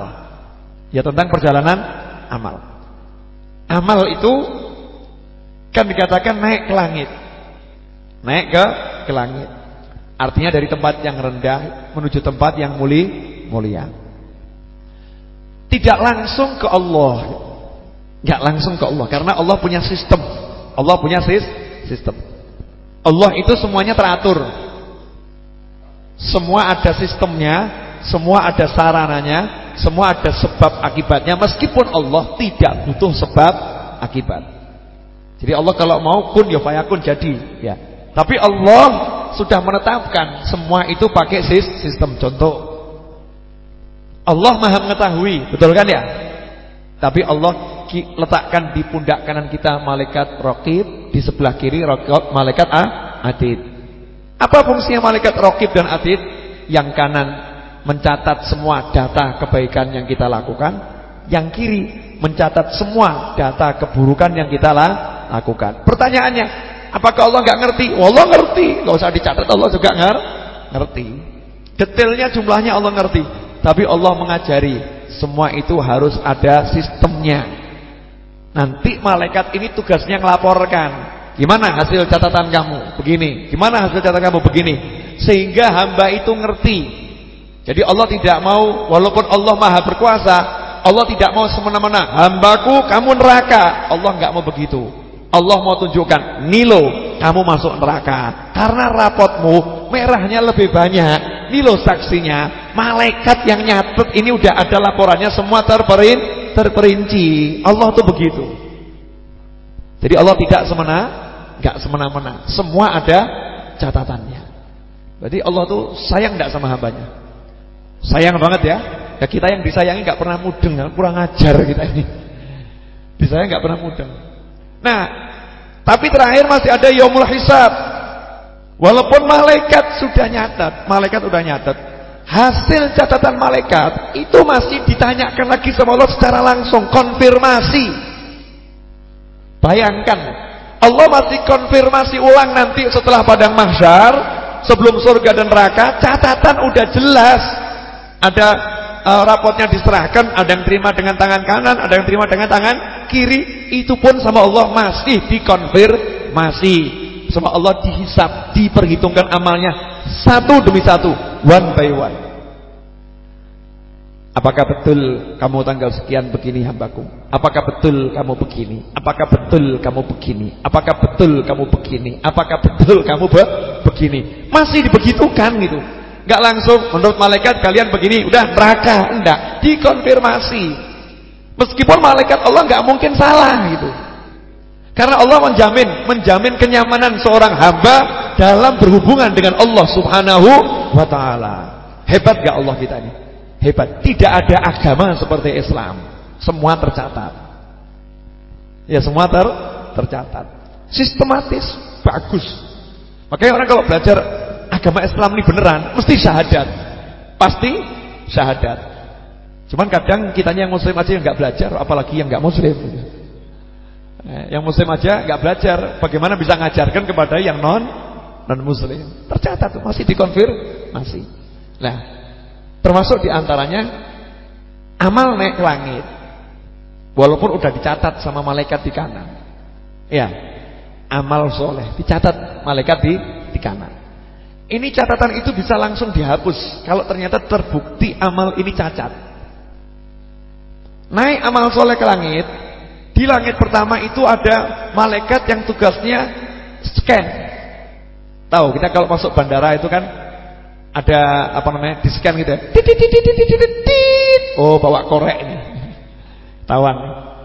Ya tentang perjalanan amal. Amal itu kan dikatakan naik ke langit. Naik ke ke langit. Artinya dari tempat yang rendah menuju tempat yang muli, mulia. Tidak langsung ke Allah. Enggak langsung ke Allah karena Allah punya sistem. Allah punya sis sistem. Allah itu semuanya teratur. Semua ada sistemnya, semua ada sarananya, semua ada sebab akibatnya meskipun Allah tidak butuh sebab akibat. Jadi Allah kalau mau kun ya fayakun jadi, ya. Tapi Allah sudah menetapkan semua itu pakai sistem. Contoh Allah maha mengetahui, betul kan ya? Tapi Allah letakkan di pundak kanan kita malaikat rokib, di sebelah kiri rokib, malaikat ah, atid. Apa fungsinya malaikat rokib dan atid? Yang kanan mencatat semua data kebaikan yang kita lakukan, yang kiri mencatat semua data keburukan yang kita lakukan. Pertanyaannya, apakah Allah nggak ngerti? Allah ngerti, nggak usah dicatat Allah juga ngerti. Detailnya jumlahnya Allah ngerti. Tapi Allah mengajari semua itu harus ada sistemnya. Nanti malaikat ini tugasnya melaporkan. Gimana hasil catatan kamu? Begini. Gimana hasil catatan kamu? Begini. Sehingga hamba itu ngerti. Jadi Allah tidak mau walaupun Allah Maha berkuasa, Allah tidak mau semena-mena, hambaku kamu neraka. Allah nggak mau begitu. Allah mau tunjukkan, Nilo, kamu masuk neraka. Karena rapotmu merahnya lebih banyak. Nilo saksinya, malaikat yang nyatet ini udah ada laporannya semua terperin, terperinci. Allah tuh begitu. Jadi Allah tidak semena, nggak semena-mena. Semua ada catatannya. Berarti Allah tuh sayang nggak sama hambanya? Sayang banget ya. Ya kita yang disayangi nggak pernah mudeng, kurang ajar kita ini. Disayang nggak pernah mudeng. Nah, tapi terakhir masih ada yaumul hisab. Walaupun malaikat sudah nyatat, malaikat sudah nyatat, hasil catatan malaikat itu masih ditanyakan lagi sama Allah secara langsung, konfirmasi. Bayangkan, Allah masih konfirmasi ulang nanti setelah padang mahsyar, sebelum surga dan neraka, catatan udah jelas. Ada uh, rapotnya diserahkan, ada yang terima dengan tangan kanan, ada yang terima dengan tangan kiri, itu pun sama Allah masih dikonfirmasi. Sama Allah dihisap, diperhitungkan amalnya satu demi satu, one by one. Apakah betul kamu tanggal sekian begini hambaku? Apakah betul kamu begini? Apakah betul kamu begini? Apakah betul kamu begini? Apakah betul kamu be begini? Masih dibegitukan gitu. Enggak langsung menurut malaikat kalian begini, udah neraka, enggak, dikonfirmasi. Meskipun malaikat Allah enggak mungkin salah gitu. Karena Allah menjamin, menjamin kenyamanan seorang hamba dalam berhubungan dengan Allah Subhanahu wa taala. Hebat enggak Allah kita ini? Hebat. Tidak ada agama seperti Islam. Semua tercatat. Ya semua ter tercatat. Sistematis, bagus. Makanya orang kalau belajar agama Islam ini beneran mesti syahadat. Pasti syahadat. Cuman kadang kitanya yang muslim aja yang nggak belajar, apalagi yang nggak muslim. Eh, yang muslim aja nggak belajar, bagaimana bisa ngajarkan kepada yang non non muslim? Tercatat masih dikonfir, masih. Nah, termasuk di antaranya amal naik langit, walaupun udah dicatat sama malaikat di kanan. Ya, amal soleh dicatat malaikat di di kanan. Ini catatan itu bisa langsung dihapus kalau ternyata terbukti amal ini cacat. Naik amal soleh ke langit, di langit pertama itu ada malaikat yang tugasnya scan. Tahu kita kalau masuk bandara itu kan ada apa namanya di scan gitu ya. Oh bawa korek ini. Tawan.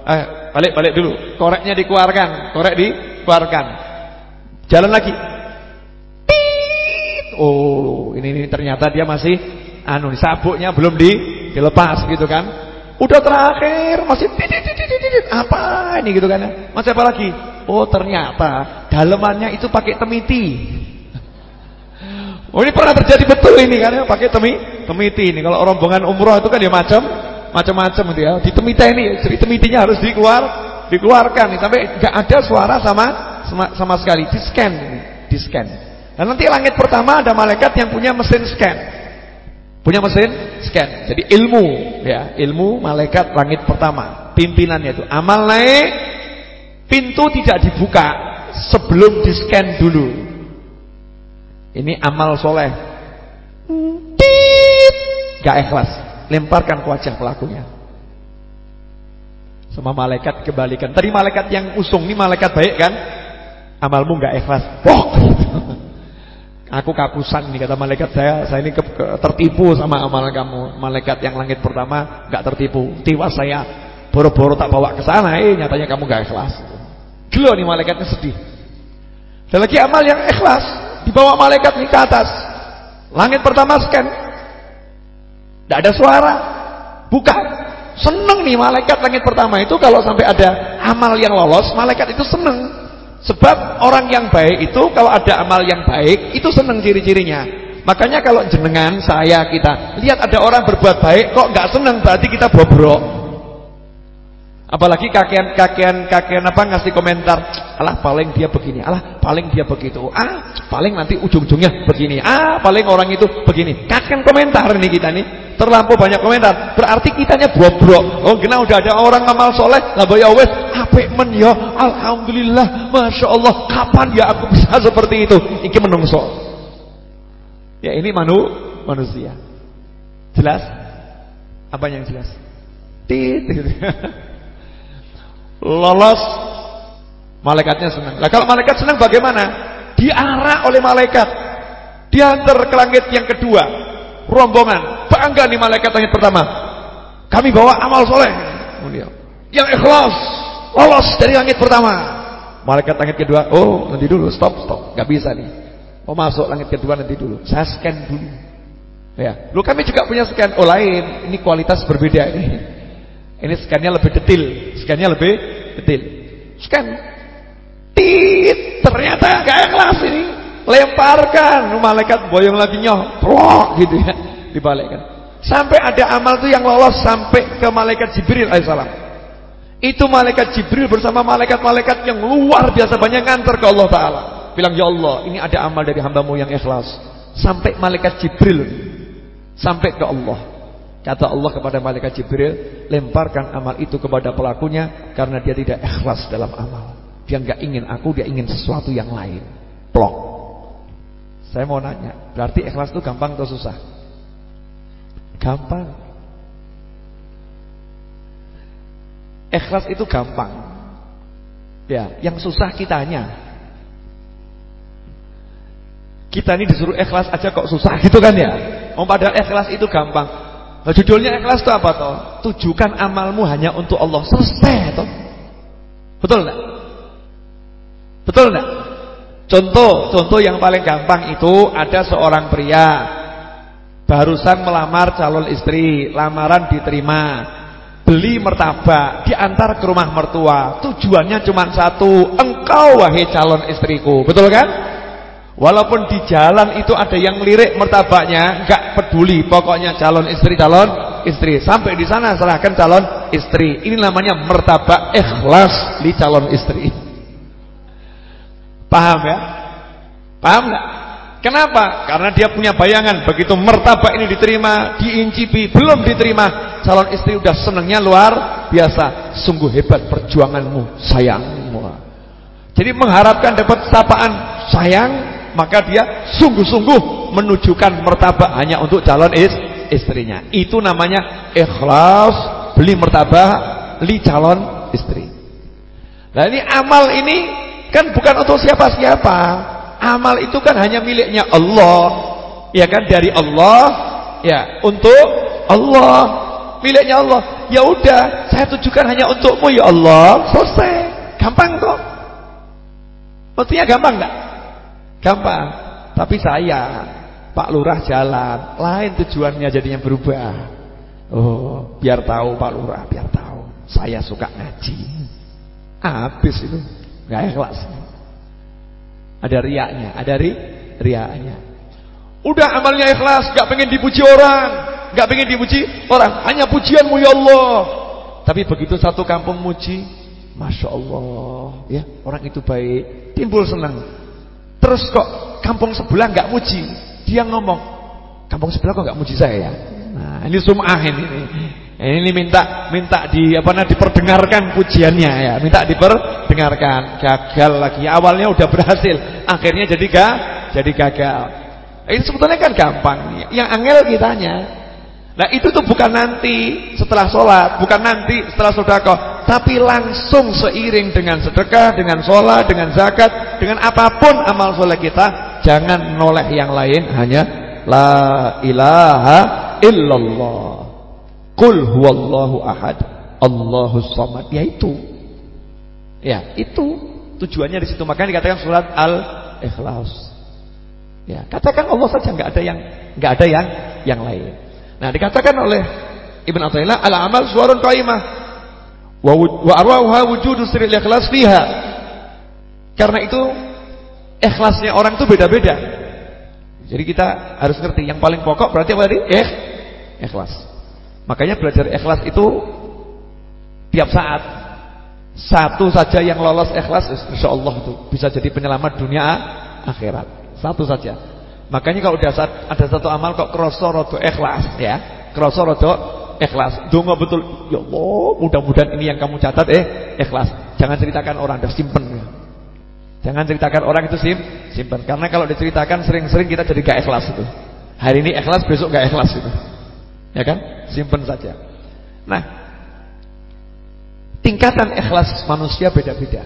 Eh, balik balik dulu. Koreknya dikeluarkan, korek dikeluarkan. Jalan lagi. Oh, ini, ini ternyata dia masih anu sabuknya belum di, dilepas gitu kan. Udah terakhir masih apa ini gitu kan. Masih apa lagi? Oh, ternyata dalemannya itu pakai temiti. <laughs> Oh, ini pernah terjadi betul ini kan ya, pakai temi temiti ini. Kalau rombongan umroh itu kan ya macam macam-macam gitu ya. Di temita ini jadi temitinya harus dikeluar dikeluarkan nih, tapi enggak ada suara sama sama, sama sekali. Di scan di scan. Dan nanti langit pertama ada malaikat yang punya mesin scan. Punya mesin scan. Jadi ilmu ya, ilmu malaikat langit pertama. Pimpinannya itu amal naik, pintu tidak dibuka sebelum di-scan dulu. Ini amal soleh. Gak ikhlas, lemparkan ke wajah pelakunya. Sama malaikat kebalikan. Tadi malaikat yang usung ini malaikat baik kan? Amalmu gak ikhlas. Wah. Aku kapusan nih kata malaikat saya, saya ini ke, ke, tertipu sama amalan kamu. Malaikat yang langit pertama nggak tertipu. Tiwas saya boro-boro tak bawa ke sana, eh nyatanya kamu nggak ikhlas. Gelo nih malaikatnya sedih. Dan lagi amal yang ikhlas dibawa malaikat nih ke atas. Langit pertama scan. Tidak ada suara. Buka. Seneng nih malaikat langit pertama itu kalau sampai ada amal yang lolos, malaikat itu seneng. Sebab orang yang baik itu kalau ada amal yang baik itu senang ciri-cirinya. Makanya kalau jenengan saya kita lihat ada orang berbuat baik kok nggak senang berarti kita bobrok. Apalagi kakean kakean kakean apa ngasih komentar, alah paling dia begini, alah paling dia begitu, ah paling nanti ujung-ujungnya begini, ah paling orang itu begini. Kakean komentar nih kita nih, terlampau banyak komentar. Berarti kitanya bobrok. Oh, kena udah ada orang amal soleh, lah ya wes apik men ya. Alhamdulillah, Masya Allah Kapan ya aku bisa <laughs> seperti itu? Iki menungso. Ya ini manu manusia. Jelas? Apa yang jelas? Tit. <laughs> Lolos malaikatnya senang. Nah, kalau malaikat senang bagaimana? Diarah oleh malaikat. Diantar ke langit yang kedua. Rombongan. Bangga nih malaikat langit pertama. Kami bawa amal soleh. Yang ikhlas. Lolos dari langit pertama. Malaikat langit kedua. Oh nanti dulu. Stop, stop. Gak bisa nih. Oh masuk langit kedua nanti dulu. Saya scan dulu. Ya, lu kami juga punya scan. Oh lain. Ini kualitas berbeda ini. Ini scannya lebih detail. Scannya lebih detail. Scan. Tit. Ternyata gak ikhlas ini. Lemparkan. Malaikat boyong lagi nyoh. Plok gitu ya. dibalikkan. Sampai ada amal itu yang lolos sampai ke malaikat Jibril alaihissalam. Itu malaikat Jibril bersama malaikat-malaikat yang luar biasa banyak ngantar ke Allah Taala. Bilang ya Allah, ini ada amal dari hambamu yang ikhlas. Sampai malaikat Jibril sampai ke Allah. Kata Allah kepada malaikat Jibril, lemparkan amal itu kepada pelakunya karena dia tidak ikhlas dalam amal. Dia nggak ingin aku, dia ingin sesuatu yang lain. Plok. Saya mau nanya, berarti ikhlas itu gampang atau susah? Gampang. Ikhlas itu gampang. Ya, yang susah kitanya. Kita ini disuruh ikhlas aja kok susah gitu kan ya? Oh padahal ikhlas itu gampang. Nah, judulnya ikhlas itu apa toh? Tujukan amalmu hanya untuk Allah. Selesai toh. Betul enggak? Betul enggak? Contoh, contoh yang paling gampang itu ada seorang pria barusan melamar calon istri, lamaran diterima. Beli mertabak, diantar ke rumah mertua. Tujuannya cuma satu, engkau wahai calon istriku. Betul kan? Walaupun di jalan itu ada yang lirik mertabaknya, enggak peduli, pokoknya calon istri, calon istri. Sampai di sana serahkan calon istri. Ini namanya mertabak ikhlas di calon istri. Paham ya? Paham enggak? Kenapa? Karena dia punya bayangan begitu mertabak ini diterima, diincipi, belum diterima, calon istri udah senangnya luar biasa. Sungguh hebat perjuanganmu, sayangmu. Jadi mengharapkan dapat sapaan sayang, maka dia sungguh-sungguh menunjukkan mertabak hanya untuk calon istrinya. Itu namanya ikhlas beli mertabak li calon istri. Nah ini amal ini kan bukan untuk siapa-siapa. Amal itu kan hanya miliknya Allah. Ya kan dari Allah ya untuk Allah. Miliknya Allah. Ya udah, saya tujukan hanya untukmu ya Allah. Selesai. Gampang kok. Maksudnya gampang enggak? Gampang. Tapi saya Pak Lurah jalan, lain tujuannya jadinya berubah. Oh, biar tahu Pak Lurah, biar tahu. Saya suka ngaji. Habis itu. Enggak ikhlas. Ada riaknya, ada ri, riaknya. Udah amalnya ikhlas, gak pengen dipuji orang, gak pengen dipuji orang, hanya pujianmu ya Allah. Tapi begitu satu kampung muji, masya Allah, ya orang itu baik, timbul senang. Terus kok kampung sebelah gak muji, dia ngomong, kampung sebelah kok gak muji saya ya? Nah ini sum'ah ini. Ini minta minta di apa namanya diperdengarkan pujiannya ya, minta diperdengarkan. Gagal lagi. Awalnya udah berhasil, akhirnya jadi ga, jadi gagal. Ini sebetulnya kan gampang. Yang angel kitanya. Nah, itu tuh bukan nanti setelah sholat, bukan nanti setelah sedekah, tapi langsung seiring dengan sedekah, dengan sholat, dengan zakat, dengan apa pun amal soleh kita, jangan noleh yang lain, hanya la ilaha illallah. Qul huwallahu ahad, Allahus samad. Ya itu. Ya, itu tujuannya di situ. Makanya dikatakan surat Al-Ikhlas. Ya, katakan Allah saja enggak ada yang enggak ada yang yang lain. Nah, dikatakan oleh Ibn Athaillah al-amal suarun qaimah wa wa arwaha wujudu sirril ikhlas fiha. Karena itu ikhlasnya orang itu beda-beda. Jadi kita harus ngerti yang paling pokok berarti apa tadi? Eh, ikhlas. Makanya belajar ikhlas itu tiap saat. Satu saja yang lolos ikhlas insya Allah itu bisa jadi penyelamat dunia akhirat. Satu saja. Makanya kalau ada ada satu amal kok kroso rodo ikhlas ya. Kroso rodo ikhlas. Donga betul. Ya Allah, mudah-mudahan ini yang kamu catat eh ikhlas. Jangan ceritakan orang, dah simpen. Jangan ceritakan orang itu sim, simpen. Karena kalau diceritakan sering-sering kita jadi gak ikhlas itu. Hari ini ikhlas, besok gak ikhlas itu. Ya kan? Simpen saja. Nah, tingkatan ikhlas manusia beda-beda.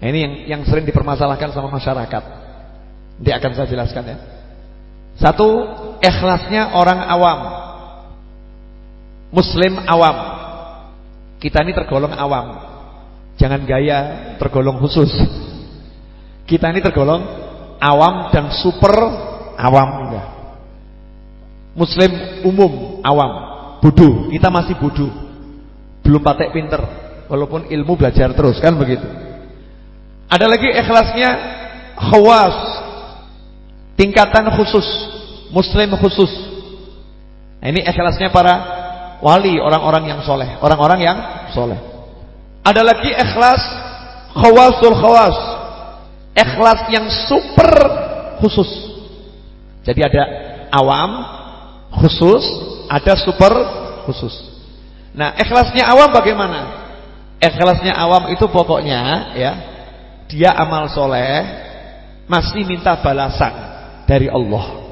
Nah, ini yang yang sering dipermasalahkan sama masyarakat. Dia akan saya jelaskan ya. Satu, ikhlasnya orang awam. Muslim awam. Kita ini tergolong awam. Jangan gaya tergolong khusus. Kita ini tergolong awam dan super awam enggak. Muslim umum, awam, bodoh. Kita masih bodoh. Belum patek pinter. Walaupun ilmu belajar terus, kan begitu. Ada lagi ikhlasnya khawas. Tingkatan khusus. muslim khusus. Nah, ini ikhlasnya para wali, orang-orang yang soleh, orang-orang yang soleh. Ada lagi ikhlas khawasul khawas, ikhlas yang super khusus. Jadi ada awam khusus, ada super khusus. Nah, ikhlasnya awam bagaimana? Ikhlasnya awam itu pokoknya ya, dia amal soleh masih minta balasan dari Allah.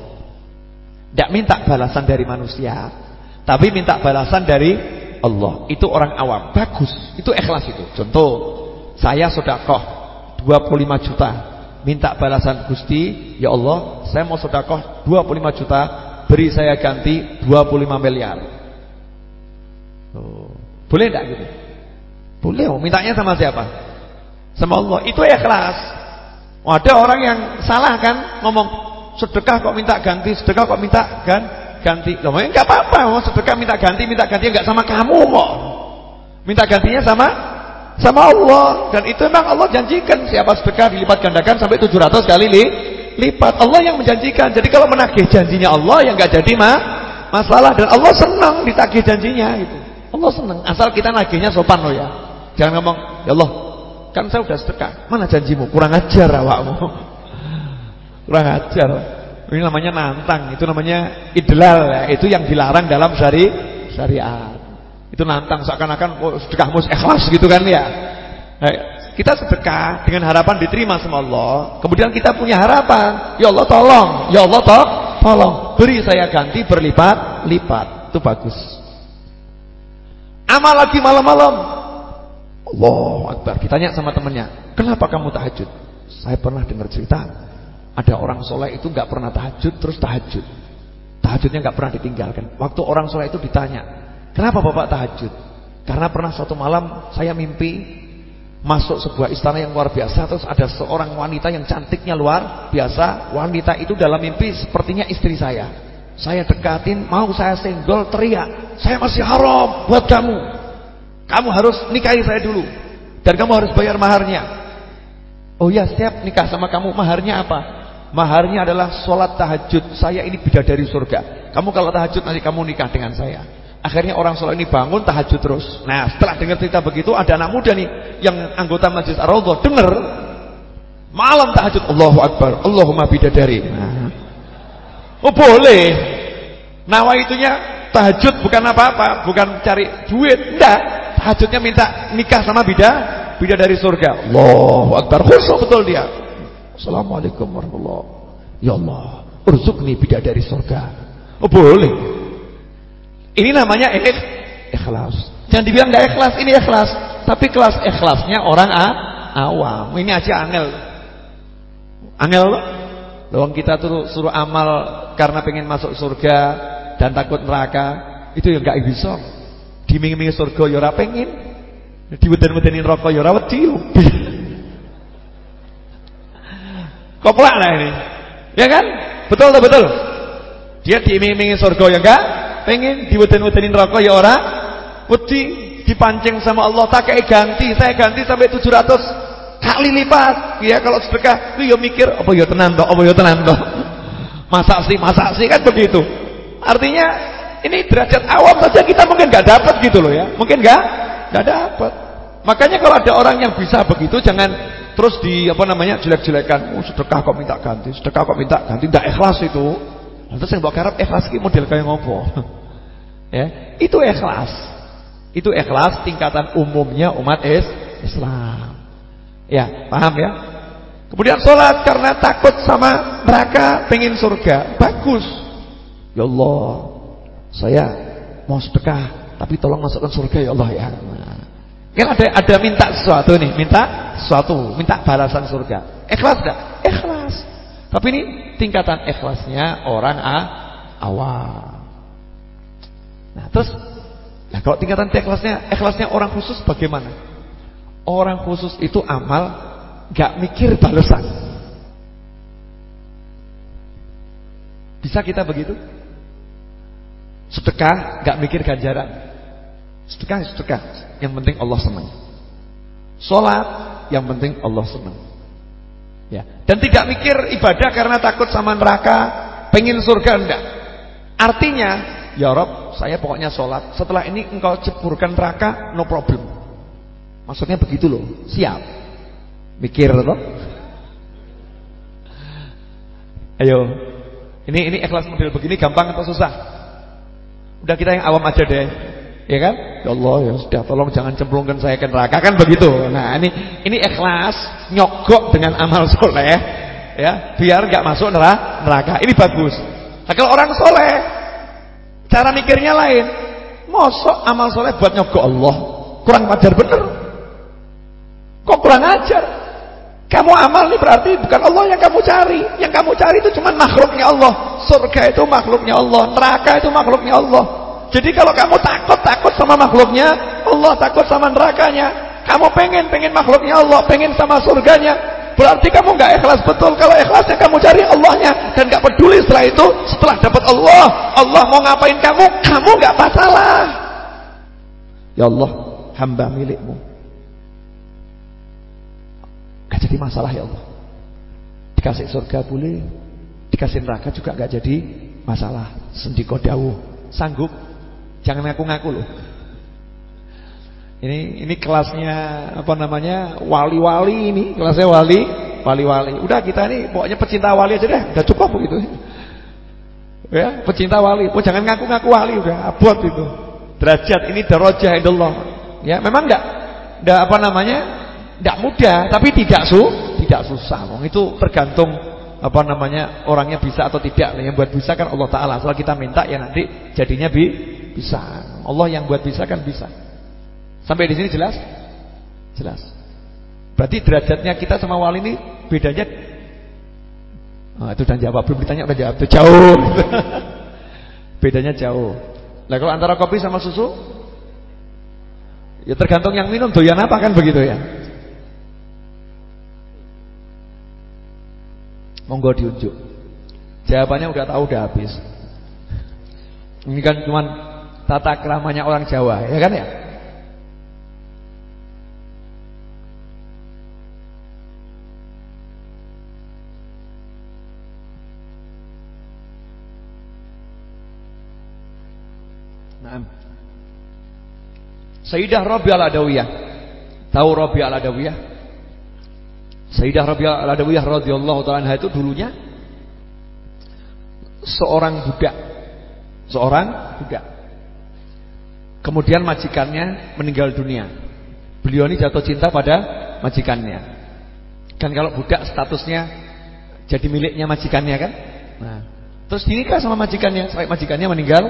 Tidak minta balasan dari manusia, tapi minta balasan dari Allah. Itu orang awam. Bagus. Itu ikhlas itu. Contoh, saya sedekah 25 juta. Minta balasan Gusti, ya Allah, saya mau sedekah 25 juta, beri saya ganti 25 miliar. Oh. Boleh enggak gitu? Boleh. Oh, mintanya sama siapa? Sama Allah. Itu ikhlas. Ada orang yang salah kan ngomong sedekah kok minta ganti, sedekah kok minta kan ganti. Loh, enggak apa-apa, mau sedekah minta ganti, minta ganti enggak sama kamu kok. Minta gantinya sama sama Allah dan itu memang Allah janjikan siapa sedekah dilipat gandakan sampai 700 kali li, lipat. Allah yang menjanjikan. Jadi kalau menagih janjinya Allah yang enggak jadi mah masalah dan Allah senang ditagih janjinya itu. Allah senang asal kita nagihnya sopan loh ya. Jangan ngomong, "Ya Allah, kan saya sudah sedekah. Mana janjimu? Kurang ajar awakmu." Kurang ajar. Ini namanya nantang, itu namanya idlal ya. Itu yang dilarang dalam syari syariat. Itu nantang seakan-akan oh, sedekahmu ikhlas gitu kan ya. Nah, kita sedekah dengan harapan diterima sama Allah. Kemudian kita punya harapan, ya Allah tolong, ya Allah toh, tolong beri saya ganti berlipat-lipat. Itu bagus. Amal lagi malam-malam. Allah Akbar. Kita tanya sama temannya, "Kenapa kamu tahajud?" Saya pernah dengar cerita ada orang soleh itu nggak pernah tahajud terus tahajud. Tahajudnya nggak pernah ditinggalkan. Waktu orang soleh itu ditanya, kenapa bapak tahajud? Karena pernah suatu malam saya mimpi masuk sebuah istana yang luar biasa terus ada seorang wanita yang cantiknya luar biasa. Wanita itu dalam mimpi sepertinya istri saya. Saya dekatin, mau saya senggol, teriak, saya masih haram buat kamu. Kamu harus nikahi saya dulu dan kamu harus bayar maharnya. Oh ya siap nikah sama kamu, maharnya apa? Maharnya adalah sholat tahajud. Saya ini bidadari surga. Kamu kalau tahajud nanti kamu nikah dengan saya. Akhirnya orang sholat ini bangun tahajud terus. Nah setelah dengar cerita begitu ada anak muda nih yang anggota majlis ar-raudhah dengar malam tahajud Allahu Akbar, Allahumma bidadari. Nah. Oh boleh. Nawa itunya tahajud bukan apa-apa, bukan cari duit, enggak. Tahajudnya minta nikah sama bida, bidadari surga. Allahu Akbar, khusyuk betul dia. Assalamualaikum warahmatullahi Ya Allah, urzukni bidadari surga. Oh boleh. Ini namanya ikh, ikhlas. Jangan dibilang enggak ikhlas, ini ikhlas. Tapi kelas ikhlasnya orang a, awam. Ini aja angel. Angel loh. kita tuh suruh amal karena pengen masuk surga dan takut neraka. Itu yang enggak bisa. Diming-mingi surga ya ora pengen. Diweden-wedenin neraka ya ora wedi. Koplak lah ini. Ya kan? Betul atau betul? Dia diiming-imingi surga ya enggak? Pengen diweden-wedenin neraka ya ora? Wedi dipancing sama Allah tak kayak ganti, saya ganti sampai 700 kali lipat. Ya kalau sedekah, itu ya mikir apa ya tenan toh, apa ya tenan toh. Masa sih, masa sih kan begitu. Artinya ini derajat awam saja kita mungkin enggak dapat gitu loh ya. Mungkin enggak enggak dapat. Makanya kalau ada orang yang bisa begitu jangan terus di apa namanya jelek-jelekan. Oh, sedekah kok minta ganti, sedekah kok minta ganti, tidak ikhlas itu. Terus yang mbok karep ikhlas ki model kayak ngopo? <laughs> ya, itu ikhlas. Itu ikhlas tingkatan umumnya umat is Islam. Ya, paham ya? Kemudian sholat karena takut sama neraka, pengen surga. Bagus. Ya Allah, saya mau sedekah, tapi tolong masukkan surga ya Allah ya. Kan ada ada minta sesuatu nih, minta sesuatu, minta balasan surga. Ikhlas enggak? Ikhlas. Tapi ini tingkatan ikhlasnya orang a, awam. Nah, terus nah kalau tingkatan ikhlasnya ikhlasnya orang khusus bagaimana? Orang khusus itu amal enggak mikir balasan. Bisa kita begitu? Sedekah enggak mikir ganjaran. Sedekah, sedekah. Yang penting Allah senang. Sholat, yang penting Allah senang. Ya. Dan tidak mikir ibadah karena takut sama neraka, Pengen surga enggak? Artinya, ya Rob, saya pokoknya sholat. Setelah ini engkau ceburkan neraka, no problem. Maksudnya begitu loh, siap. Mikir loh. Ayo. Ini ini ikhlas model begini gampang atau susah? Udah kita yang awam aja deh. Ya kan? Ya Allah ya sudah tolong jangan cemplungkan saya ke neraka kan begitu. Nah, ini ini ikhlas nyogok dengan amal soleh ya, biar nggak masuk neraka. Ini bagus. Nah, kalau orang soleh cara mikirnya lain. Mosok amal soleh buat nyogok Allah. Kurang ajar bener. Kok kurang ajar? Kamu amal ini berarti bukan Allah yang kamu cari. Yang kamu cari itu cuma makhluknya Allah. Surga itu makhluknya Allah. Neraka itu makhluknya Allah. Jadi kalau kamu takut, takut sama makhluknya, Allah takut sama nerakanya. Kamu pengen, pengen makhluknya Allah, pengen sama surganya. Berarti kamu nggak ikhlas betul. Kalau ikhlasnya kamu cari Allahnya dan nggak peduli setelah itu, setelah dapat Allah, Allah mau ngapain kamu, kamu nggak masalah. Ya Allah, hamba milikmu. Gak jadi masalah ya Allah. Dikasih surga boleh, dikasih neraka juga gak jadi masalah. Sendiko dawuh, sanggup Jangan ngaku-ngaku loh. Ini ini kelasnya apa namanya? wali-wali ini, kelasnya wali, wali-wali. Udah kita ini pokoknya pecinta wali aja deh, udah cukup begitu. Ya, pecinta wali. Oh, jangan ngaku-ngaku wali udah abot itu. Derajat ini darajah Allah. Ya, memang enggak enggak apa namanya? enggak mudah, tapi tidak su, tidak susah. Wong itu tergantung apa namanya orangnya bisa atau tidak. Yang buat bisa kan Allah Taala. Soal kita minta ya nanti jadinya bi bisa. Allah yang buat bisa kan bisa. Sampai di sini jelas? Jelas. Berarti derajatnya kita sama wali ini bedanya oh, itu dan jawab belum ditanya udah jawab itu jauh. <laughs> bedanya jauh. Nah kalau antara kopi sama susu ya tergantung yang minum doyan apa kan begitu ya. Monggo diunjuk. Jawabannya udah tahu udah habis. Ini kan cuman tata keramanya orang Jawa, ya kan ya? Nah. Sayyidah Rabi al-Adawiyah. Tahu Rabi al-Adawiyah? Sayyidah Rabi al-Adawiyah radhiyallahu taala itu dulunya seorang budak. Seorang budak. Kemudian majikannya meninggal dunia. Beliau ini jatuh cinta pada majikannya. Kan kalau budak statusnya jadi miliknya majikannya kan? Nah, terus dinikah sama majikannya sampai majikannya meninggal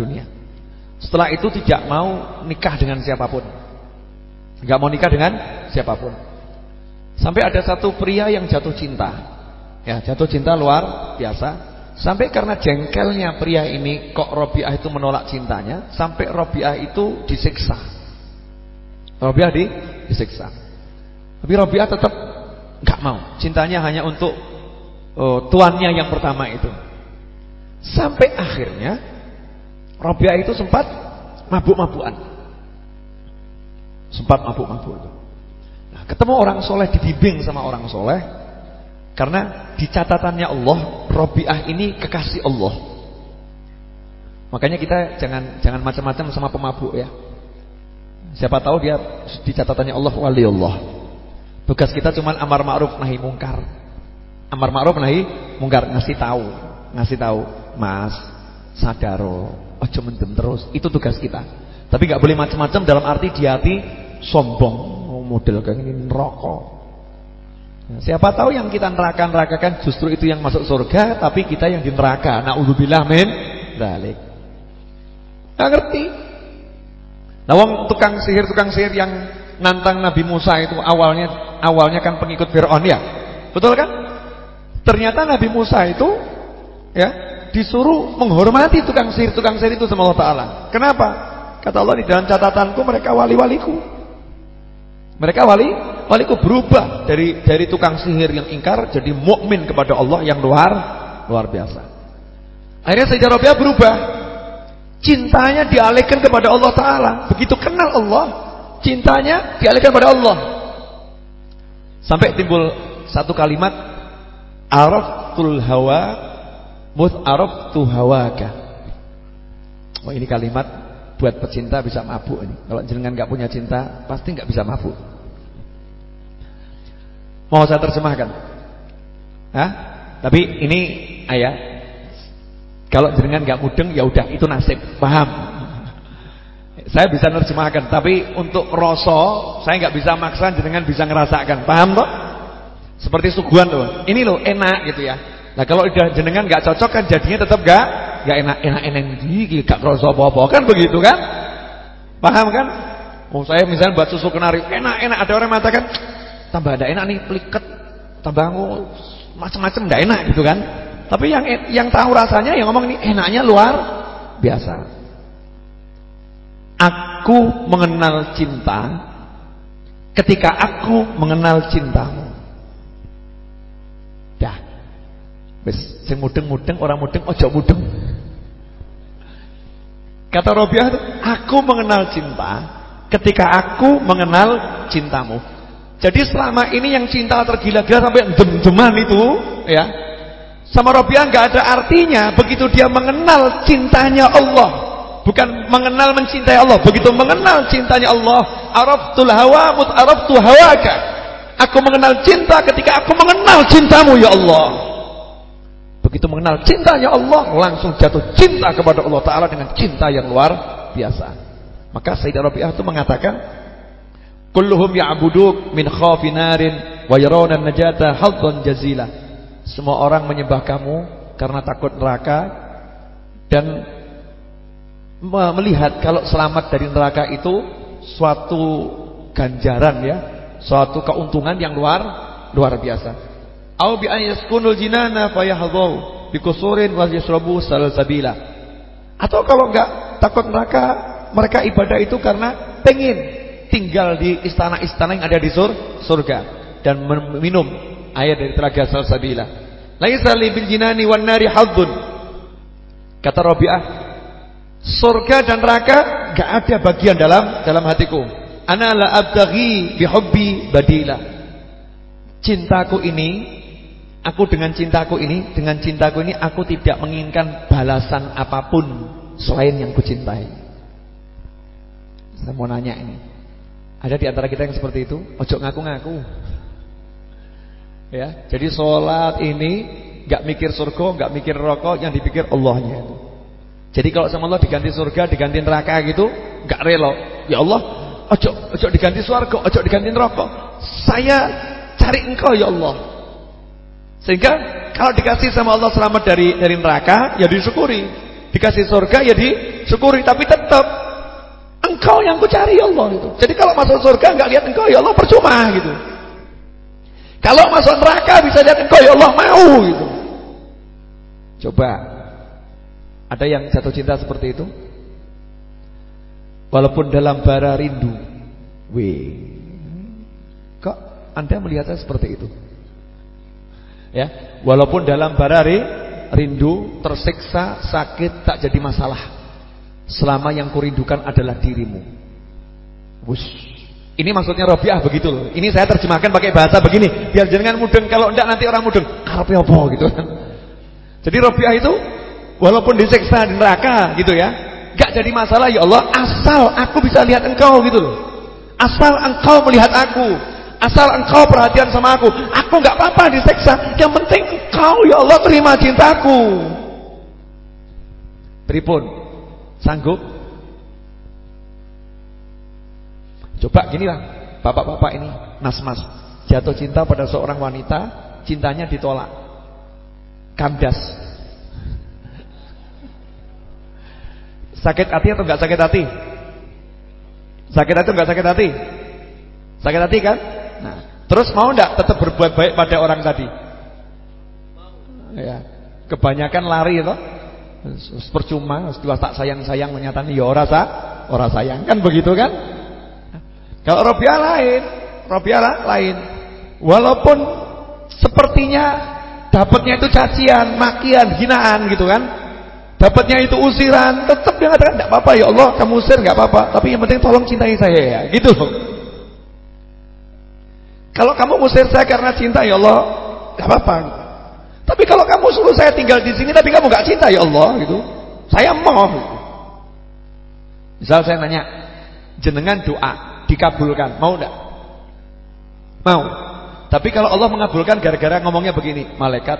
dunia. Setelah itu tidak mau nikah dengan siapa pun. Enggak mau nikah dengan siapa pun. Sampai ada satu pria yang jatuh cinta. Ya, jatuh cinta luar biasa. Sampai karena jengkelnya pria ini kok Robiah itu menolak cintanya, sampai Robiah itu disiksa. Robiah di, disiksa. Tapi Robiah tetap nggak mau. Cintanya hanya untuk oh, tuannya yang pertama itu. Sampai akhirnya Robiah itu sempat mabuk-mabukan. Sempat mabuk-mabuk itu. Nah, ketemu orang soleh dibimbing sama orang soleh karena di catatannya Allah, Robiah ini kekasih Allah. Makanya kita jangan jangan macam-macam sama pemabuk ya. Siapa tahu dia di catatannya Allah wali Allah. Tugas kita cuma amar ma'ruf nahi mungkar. Amar ma'ruf nahi mungkar ngasih tahu, ngasih tahu, Mas, sadaro, ojo mendem terus. Itu tugas kita. Tapi nggak boleh macam-macam dalam arti di hati sombong, model kayak ini rokok. Siapa tahu yang kita neraka-nerakakan justru itu yang masuk surga, tapi kita yang di neraka. Nauzubillah min dzalik. Enggak ngerti. Nah, wong tukang sihir tukang sihir yang nantang Nabi Musa itu awalnya awalnya kan pengikut Firaun ya. Betul kan? Ternyata Nabi Musa itu ya disuruh menghormati tukang sihir tukang sihir itu sama Allah taala. Kenapa? Kata Allah di dalam catatanku mereka wali-waliku. Mereka wali Waliku berubah dari dari tukang sihir yang ingkar jadi mukmin kepada Allah yang luar luar biasa. Akhirnya Sayyidah Rabi'ah berubah. Cintanya dialihkan kepada Allah taala. Begitu kenal Allah, cintanya dialihkan kepada Allah. Sampai timbul satu kalimat araftul hawa Mut'arabtu hawaka. Oh ini kalimat buat pecinta bisa mabuk ini. Kalau jenengan nggak punya cinta, pasti nggak bisa mabuk. Mau saya terjemahkan? Hah? Tapi ini ayah, kalau jenengan nggak mudeng ya udah itu nasib, paham? Saya bisa terjemahkan, tapi untuk rasa saya nggak bisa maksa jenengan bisa ngerasakan, paham kok? Seperti suguhan tuh. Ini loh enak gitu ya. Nah kalau udah jenengan nggak cocok kan jadinya tetap nggak nggak enak enak enak gigi gak kerasa apa-apa kan begitu kan? Paham kan? Oh saya misalnya buat susu kenari enak enak ada orang mengatakan tambah ada enak nih peliket tambah macam-macam tidak enak gitu kan? Tapi yang yang tahu rasanya yang ngomong ini enaknya luar biasa. Aku mengenal cinta ketika aku mengenal cintamu. Wis sing mudeng-mudeng orang mudeng ojo mudeng. Kata Robiah aku mengenal cinta ketika aku mengenal cintamu. Jadi selama ini yang cinta tergila-gila sampai dem-deman itu, ya. Sama Robiah nggak ada artinya begitu dia mengenal cintanya Allah. Bukan mengenal mencintai Allah, begitu mengenal cintanya Allah, araftul hawa mut araftu hawaka. Aku mengenal cinta ketika aku mengenal cintamu ya Allah. Begitu mengenal cintanya Allah, langsung jatuh cinta kepada Allah Ta'ala dengan cinta yang luar biasa. Maka Sayyidah Rabi'ah itu mengatakan, Kulluhum ya'buduk min khafi narin wa yarawna najata haddan jazila. Semua orang menyembah kamu karena takut neraka dan melihat kalau selamat dari neraka itu suatu ganjaran ya, suatu keuntungan yang luar luar biasa. Au bi an yaskunul jinana fayahdhu bi kusurin wa yashrabu salsabila. Atau kalau enggak takut neraka, mereka ibadah itu karena pengen tinggal di istana-istana yang ada di sur surga dan minum air dari telaga salsabila. Laisa bil jinani wan nari. Kata Rabi'ah, surga dan neraka enggak ada bagian dalam dalam hatiku. Ana la abtaghi bi hubbi badila. Cintaku ini Aku dengan cintaku ini, dengan cintaku ini aku tidak menginginkan balasan apa pun selain yang kucintai. Saya mau nanya ini. Ada di antara kita yang seperti itu? Ojo ngaku-ngaku. Ya, jadi sholat ini nggak mikir surga, nggak mikir rokok, yang dipikir Allahnya itu. Jadi kalau sama Allah diganti surga, diganti neraka gitu, nggak rela. Ya Allah, ojo ojo diganti surga, ojo diganti neraka. Saya cari Engkau ya Allah. Sehingga kalau dikasih sama Allah selamat dari dari neraka, ya disyukuri. Dikasih surga ya disyukuri, tapi tetap engkau yang kucari ya Allah itu. Jadi kalau masuk surga enggak lihat engkau ya Allah percuma gitu. Kalau masuk neraka bisa lihat engkau ya Allah mau gitu. Coba ada yang jatuh cinta seperti itu? Walaupun dalam bara rindu. Wih. Kok Anda melihatnya seperti itu? Ya, walaupun dalam barari rindu, tersiksa, sakit tak jadi masalah. Selama yang kurindukan adalah dirimu. Wush. Ini maksudnya Robiah begitu loh. Ini saya terjemahkan pakai bahasa begini, biar jangan mudeng kalau enggak nanti orang mudeng. Karepe apa gitu kan. Jadi Robiah itu walaupun disiksa di neraka gitu ya, enggak jadi masalah ya Allah asal aku bisa lihat engkau gitu loh. Asal engkau melihat aku, Asal engkau perhatian sama aku, aku nggak apa-apa diseksa. Yang penting engkau ya Allah terima cintaku. Pripun? Sanggup? Coba gini lah, bapak-bapak ini, nas-mas, jatuh cinta pada seorang wanita, cintanya ditolak. Kandas. Sakit hati atau enggak sakit hati? Sakit hati atau enggak sakit hati? Sakit hati kan? Nah, terus mau enggak tetap berbuat baik pada orang tadi? Ya. Kebanyakan lari itu. Percuma, setelah tak sayang-sayang menyatakan ya ora sa, ora sayang kan begitu kan? Kalau Robiah lain, Robiah lain. Walaupun sepertinya dapatnya itu cacian, makian, hinaan gitu kan. Dapatnya itu usiran, tetap dia katakan enggak apa-apa ya Allah, kamu usir enggak apa-apa, tapi yang penting tolong cintai saya ya. Gitu kalau kamu musir saya karena cinta ya Allah, gak apa-apa. Tapi kalau kamu suruh saya tinggal di sini tapi kamu gak cinta ya Allah gitu. Saya mau. Misal saya nanya, jenengan doa dikabulkan, mau enggak? Mau. Tapi kalau Allah mengabulkan gara-gara ngomongnya begini, malaikat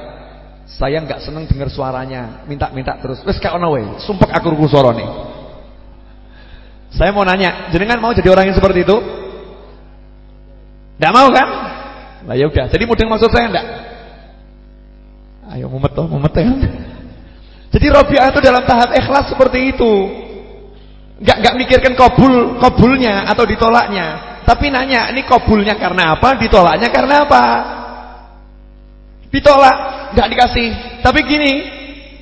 saya nggak seneng dengar suaranya, minta-minta terus. Wes kayak ono wae, sumpek aku ruku suarane. Saya mau nanya, jenengan mau jadi orang yang seperti itu? Enggak mau kan? Nah ya udah, jadi mudeng maksud saya enggak? Ayo mumet toh, mumet ya. Jadi Rabi'ah itu dalam tahap ikhlas seperti itu. Enggak enggak mikirkan kabul kabulnya atau ditolaknya, tapi nanya, ini kabulnya karena apa? Ditolaknya karena apa? Ditolak, enggak dikasih. Tapi gini,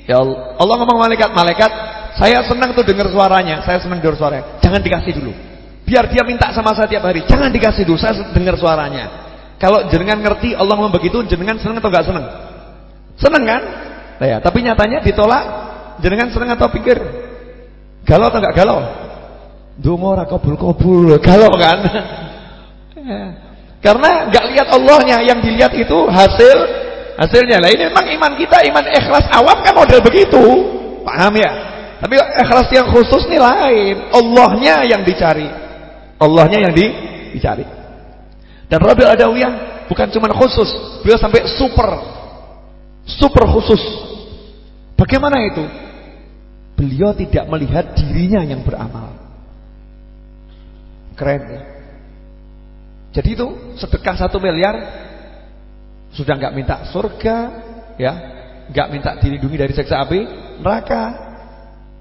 ya Allah, ngomong malaikat, malaikat, saya senang tuh dengar suaranya, saya senang dengar suaranya. Jangan dikasih dulu. Biar dia minta sama saya tiap hari. Jangan dikasih dulu, saya dengar suaranya. Kalau jenengan ngerti Allah ngomong begitu, jenengan senang atau enggak senang? Seneng kan? Nah ya, tapi nyatanya ditolak. Jenengan seneng atau pikir? Galau atau enggak galau? Dungo ora kabul-kabul, <laughs> galau kan? Ya. Karena enggak lihat Allahnya, yang dilihat itu hasil hasilnya. Lah ini memang iman kita, iman ikhlas awam kan model begitu. Paham ya? Tapi ikhlas yang khusus nih lain. Allahnya yang dicari. Allahnya yang di, dicari. Dan Rabi Adawiyah bukan cuma khusus, beliau sampai super super khusus. Bagaimana itu? Beliau tidak melihat dirinya yang beramal. Keren ya. Jadi itu sedekah satu miliar sudah nggak minta surga, ya, nggak minta dilindungi dari seksa api neraka.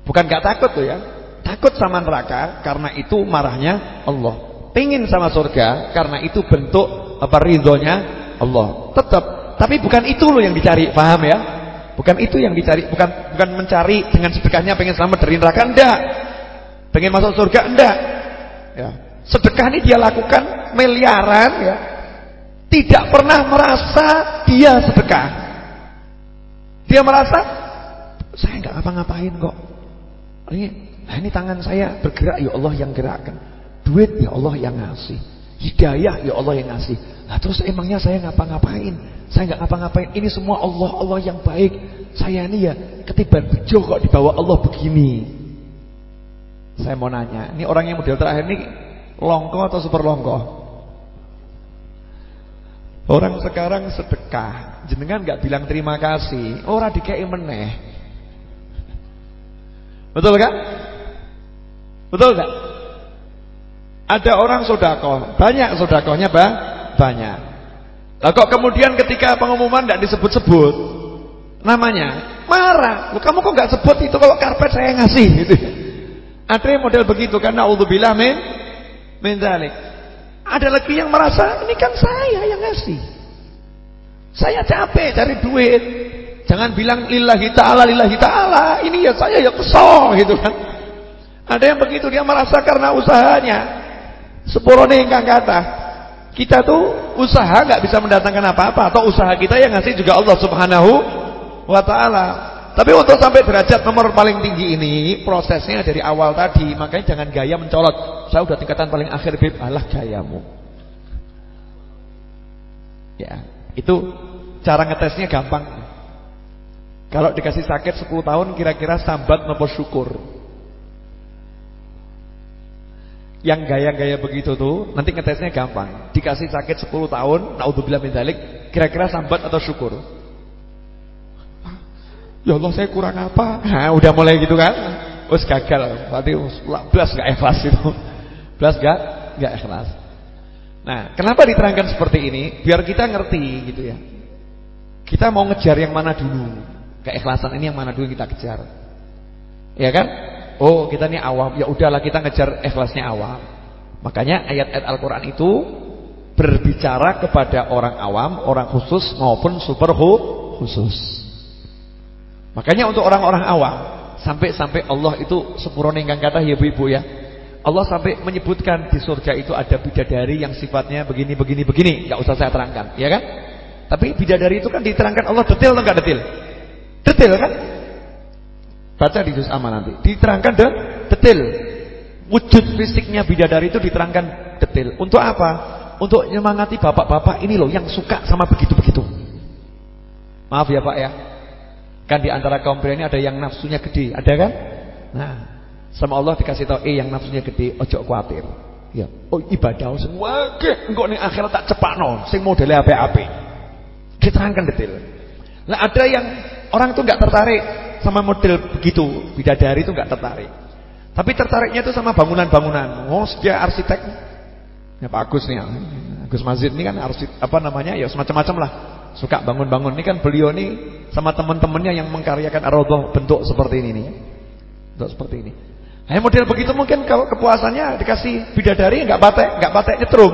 Bukan nggak takut tuh ya, takut sama neraka karena itu marahnya Allah. Pingin sama surga karena itu bentuk apa ridhonya Allah. Tetap tapi bukan itu loh yang dicari, paham ya? Bukan itu yang dicari, bukan bukan mencari dengan sedekahnya pengen selamat dari neraka enggak. Pengen masuk surga enggak. Ya. Sedekah ini dia lakukan miliaran ya. Tidak pernah merasa dia sedekah. Dia merasa saya enggak ngapa-ngapain kok. Ini ini tangan saya bergerak ya Allah yang gerakkan. Duit ya Allah yang ngasih. Hidayah ya Allah yang ngasih. Nah terus emangnya saya ngapa-ngapain? Saya nggak ngapa-ngapain. Ini semua Allah, Allah yang baik. Saya ini ya ketiban bejo kok dibawa Allah begini. Saya mau nanya, ini orang yang model terakhir ini longko atau super longko? Orang sekarang sedekah, jenengan nggak bilang terima kasih, orang dikei meneh. Betul kan? Betul nggak? Ada orang sodako, banyak sodakonya bah, banyak. Lah kok kemudian ketika pengumuman tidak disebut-sebut namanya, marah. Loh, kamu kok nggak sebut itu kalau karpet saya ngasih gitu. Ada model begitu karena naudzubillah min min dzalik. Ada lagi yang merasa ini kan saya yang ngasih. Saya capek cari duit. Jangan bilang lillahi taala lillahi taala. Ini ya saya ya kesel gitu kan. Ada yang begitu dia merasa karena usahanya. Sepurone ingkang kata kita tuh usaha nggak bisa mendatangkan apa-apa atau usaha kita yang ngasih juga Allah Subhanahu wa taala. Tapi untuk sampai derajat nomor paling tinggi ini prosesnya dari awal tadi, makanya jangan gaya mencolot. Saya udah tingkatan paling akhir bib, alah gayamu. Ya, itu cara ngetesnya gampang. Kalau dikasih sakit 10 tahun kira-kira sambat nopo syukur. Yang gaya-gaya begitu tuh nanti ngetesnya gampang. Dikasih sakit 10 tahun, naudzubillah min kira-kira sambat atau syukur? Ya Allah saya kurang apa? Nah, udah mulai gitu kan? Wes gagal. Berarti belas enggak ikhlas itu. Belas enggak enggak ikhlas. Nah, kenapa diterangkan seperti ini? Biar kita ngerti gitu ya. Kita mau ngejar yang mana dulu? Keikhlasan ini yang mana dulu kita kejar? Ya kan? Oh kita ini awam Ya udahlah kita ngejar ikhlasnya awam Makanya ayat-ayat Al-Quran itu Berbicara kepada orang awam Orang khusus maupun super khusus Makanya untuk orang-orang awam Sampai-sampai Allah itu Sepurone yang kata ya ibu-ibu ya Allah sampai menyebutkan di surga itu ada bidadari yang sifatnya begini, begini, begini Gak usah saya terangkan, ya kan? Tapi bidadari itu kan diterangkan Allah detail atau enggak detail? Detail kan? Baca di juz amma nanti. Diterangkan de detail. Wujud fisiknya bidadari itu diterangkan detail. Untuk apa? Untuk menyemangati bapak-bapak ini loh yang suka sama begitu-begitu. Maaf ya Pak ya. Kan di antara kaum pria ini ada yang nafsunya gede, ada kan? Nah, sama Allah dikasih tahu, "Eh yang nafsunya gede, ojo khawatir." Ya, oh ibadah semua ke engko ning akhirat tak cepakno sing modele apik-apik. Diterangkan detail. Lah ada yang orang tuh enggak tertarik sama model begitu, bidadari itu enggak tertarik. Tapi tertariknya itu sama bangunan-bangunan. Oh, dia arsitek. Ya Pak Agus nih. Agus Mazid ini kan arsitek apa namanya? Ya semacam-macam lah. Suka bangun-bangun. Ini kan beliau nih sama teman-temannya yang mengkaryakan ar bentuk seperti ini nih. Bentuk seperti ini. Nah, model begitu mungkin kalau kepuasannya dikasih bidadari nggak patek, nggak patek nyetrum.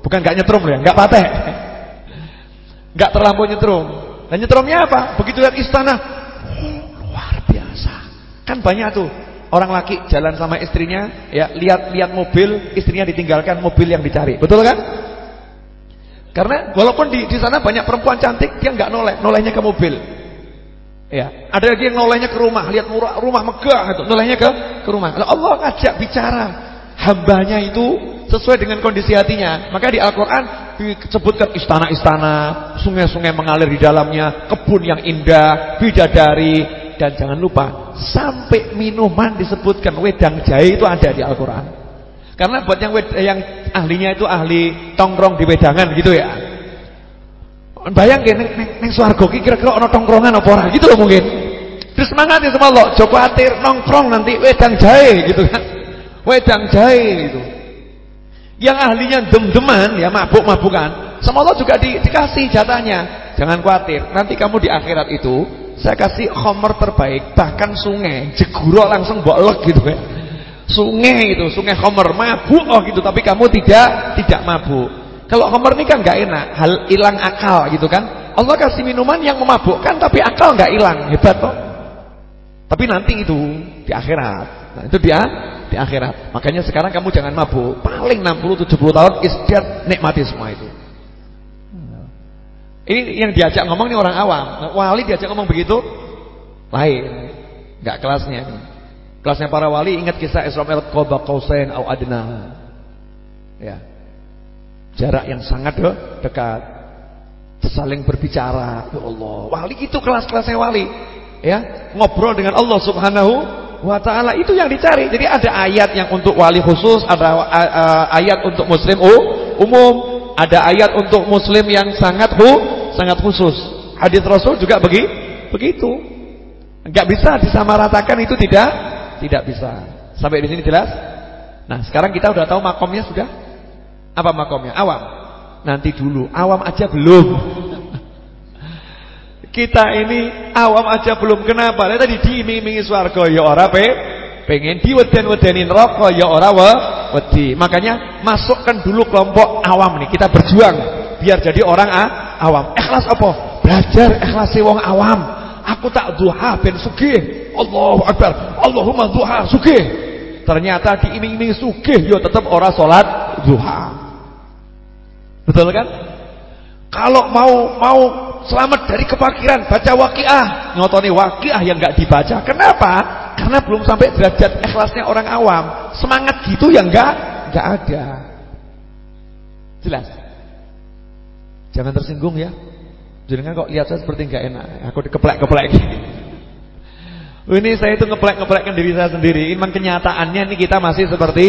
Bukan nggak nyetrum ya, nggak patek. <laughs> Nggak terlampau nyetrum. Dan nyetrumnya apa? Begitu lihat istana. Kan banyak tuh orang laki jalan sama istrinya, ya lihat-lihat mobil, istrinya ditinggalkan mobil yang dicari. Betul kan? Karena walaupun di di sana banyak perempuan cantik, dia nggak noleh, nolehnya ke mobil. Ya, ada lagi yang nolehnya ke rumah, lihat rumah, rumah megah itu, nolehnya ke ke rumah. Allah ngajak bicara hambanya itu sesuai dengan kondisi hatinya. Maka di Al-Qur'an disebutkan istana-istana, sungai-sungai mengalir di dalamnya, kebun yang indah, bidadari dan jangan lupa sampai minuman disebutkan wedang jahe itu ada di Al-Qur'an. Karena buat yang yang ahlinya itu ahli tongkrong di wedangan gitu ya. Bayangin neng neng, swarga kira-kira ono tongkrongan apa ora gitu loh mungkin. Terus semangat ya sama Allah, Joko atir nongkrong nanti wedang jahe gitu kan. Wedang jahe gitu. Yang ahlinya dem-deman ya mabuk-mabukan, sama Allah juga di, dikasih jatahnya. Jangan khawatir, nanti kamu di akhirat itu saya kasih khomer terbaik, bahkan sungai, jeguro langsung bolok gitu ya. Sungai itu, sungai khomer mabuk oh gitu, tapi kamu tidak tidak mabuk. Kalau khamar ini kan nggak enak, hal hilang akal gitu kan. Allah kasih minuman yang memabukkan tapi akal nggak hilang, hebat kok. Tapi nanti itu di akhirat. Nah, itu dia di akhirat. Makanya sekarang kamu jangan mabuk. Paling 60 70 tahun istiad nikmati semua itu. Ini yang diajak ngomong nih orang awam. Wali diajak ngomong begitu lain. Enggak kelasnya. Kelasnya para wali ingat kisah Isra Mi'raj Qaba Qausain au adna. Ya. Jarak yang sangat dekat. Saling berbicara. Ya Allah. Wali itu kelas-kelasnya wali. Ya, ngobrol dengan Allah Subhanahu wa taala itu yang dicari. Jadi ada ayat yang untuk wali khusus, ada ayat untuk muslim umum, ada ayat untuk muslim yang sangat hu, sangat khusus. Hadis Rasul juga begi, begitu. Enggak bisa disamaratakan itu tidak tidak bisa. Sampai di sini jelas? Nah, sekarang kita sudah tahu makomnya sudah apa makomnya? Awam. Nanti dulu. Awam aja belum. <laughs> Kita ini awam aja belum. Kenapa? Lihat tadi diiming-imingi swarga ya ora pengen diweden-wedeni neraka ya ora wedi. Makanya masukkan dulu kelompok awam nih. Kita berjuang biar jadi orang ah, awam. Ikhlas apa? Belajar ikhlasi wong awam. Aku tak duha ben sugih. Allahu Akbar. Allahumma duha sugih. Ternyata diiming-imingi sugih ya tetap ora salat duha. Betul kan? Kalau mau mau selamat dari kepakiran, baca waqiah. Nyotoni waqiah yang nggak dibaca. Kenapa? Karena belum sampai derajat ikhlasnya orang awam. Semangat gitu yang nggak nggak ada. Jelas? Jangan tersinggung ya. Jangan kok lihat saya seperti nggak enak. Aku dikeplek-keplek. <laughs> Ini saya itu ngeplek-ngeplekkan diri saya sendiri. Iman kenyataannya ini kita masih seperti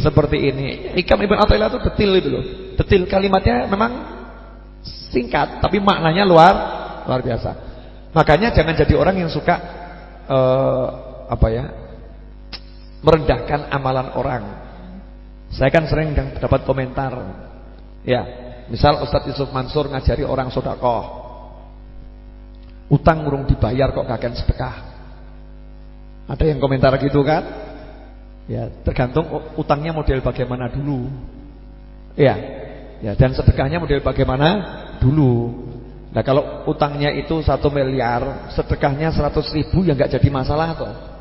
seperti ini. Ikam Ibn Athaillah itu detil itu loh. Detil kalimatnya memang singkat tapi maknanya luar luar biasa. Makanya jangan jadi orang yang suka uh, apa ya? merendahkan amalan orang. Saya kan sering dapat komentar. Ya, misal Ustadz Yusuf Mansur ngajari orang sodakoh. Utang urung dibayar kok kakek sedekah. Ada yang komentar gitu kan? Ya, tergantung utangnya model bagaimana dulu. Ya. Ya, dan sedekahnya model bagaimana? Dulu. Nah, kalau utangnya itu satu miliar, sedekahnya seratus ribu ya nggak jadi masalah atau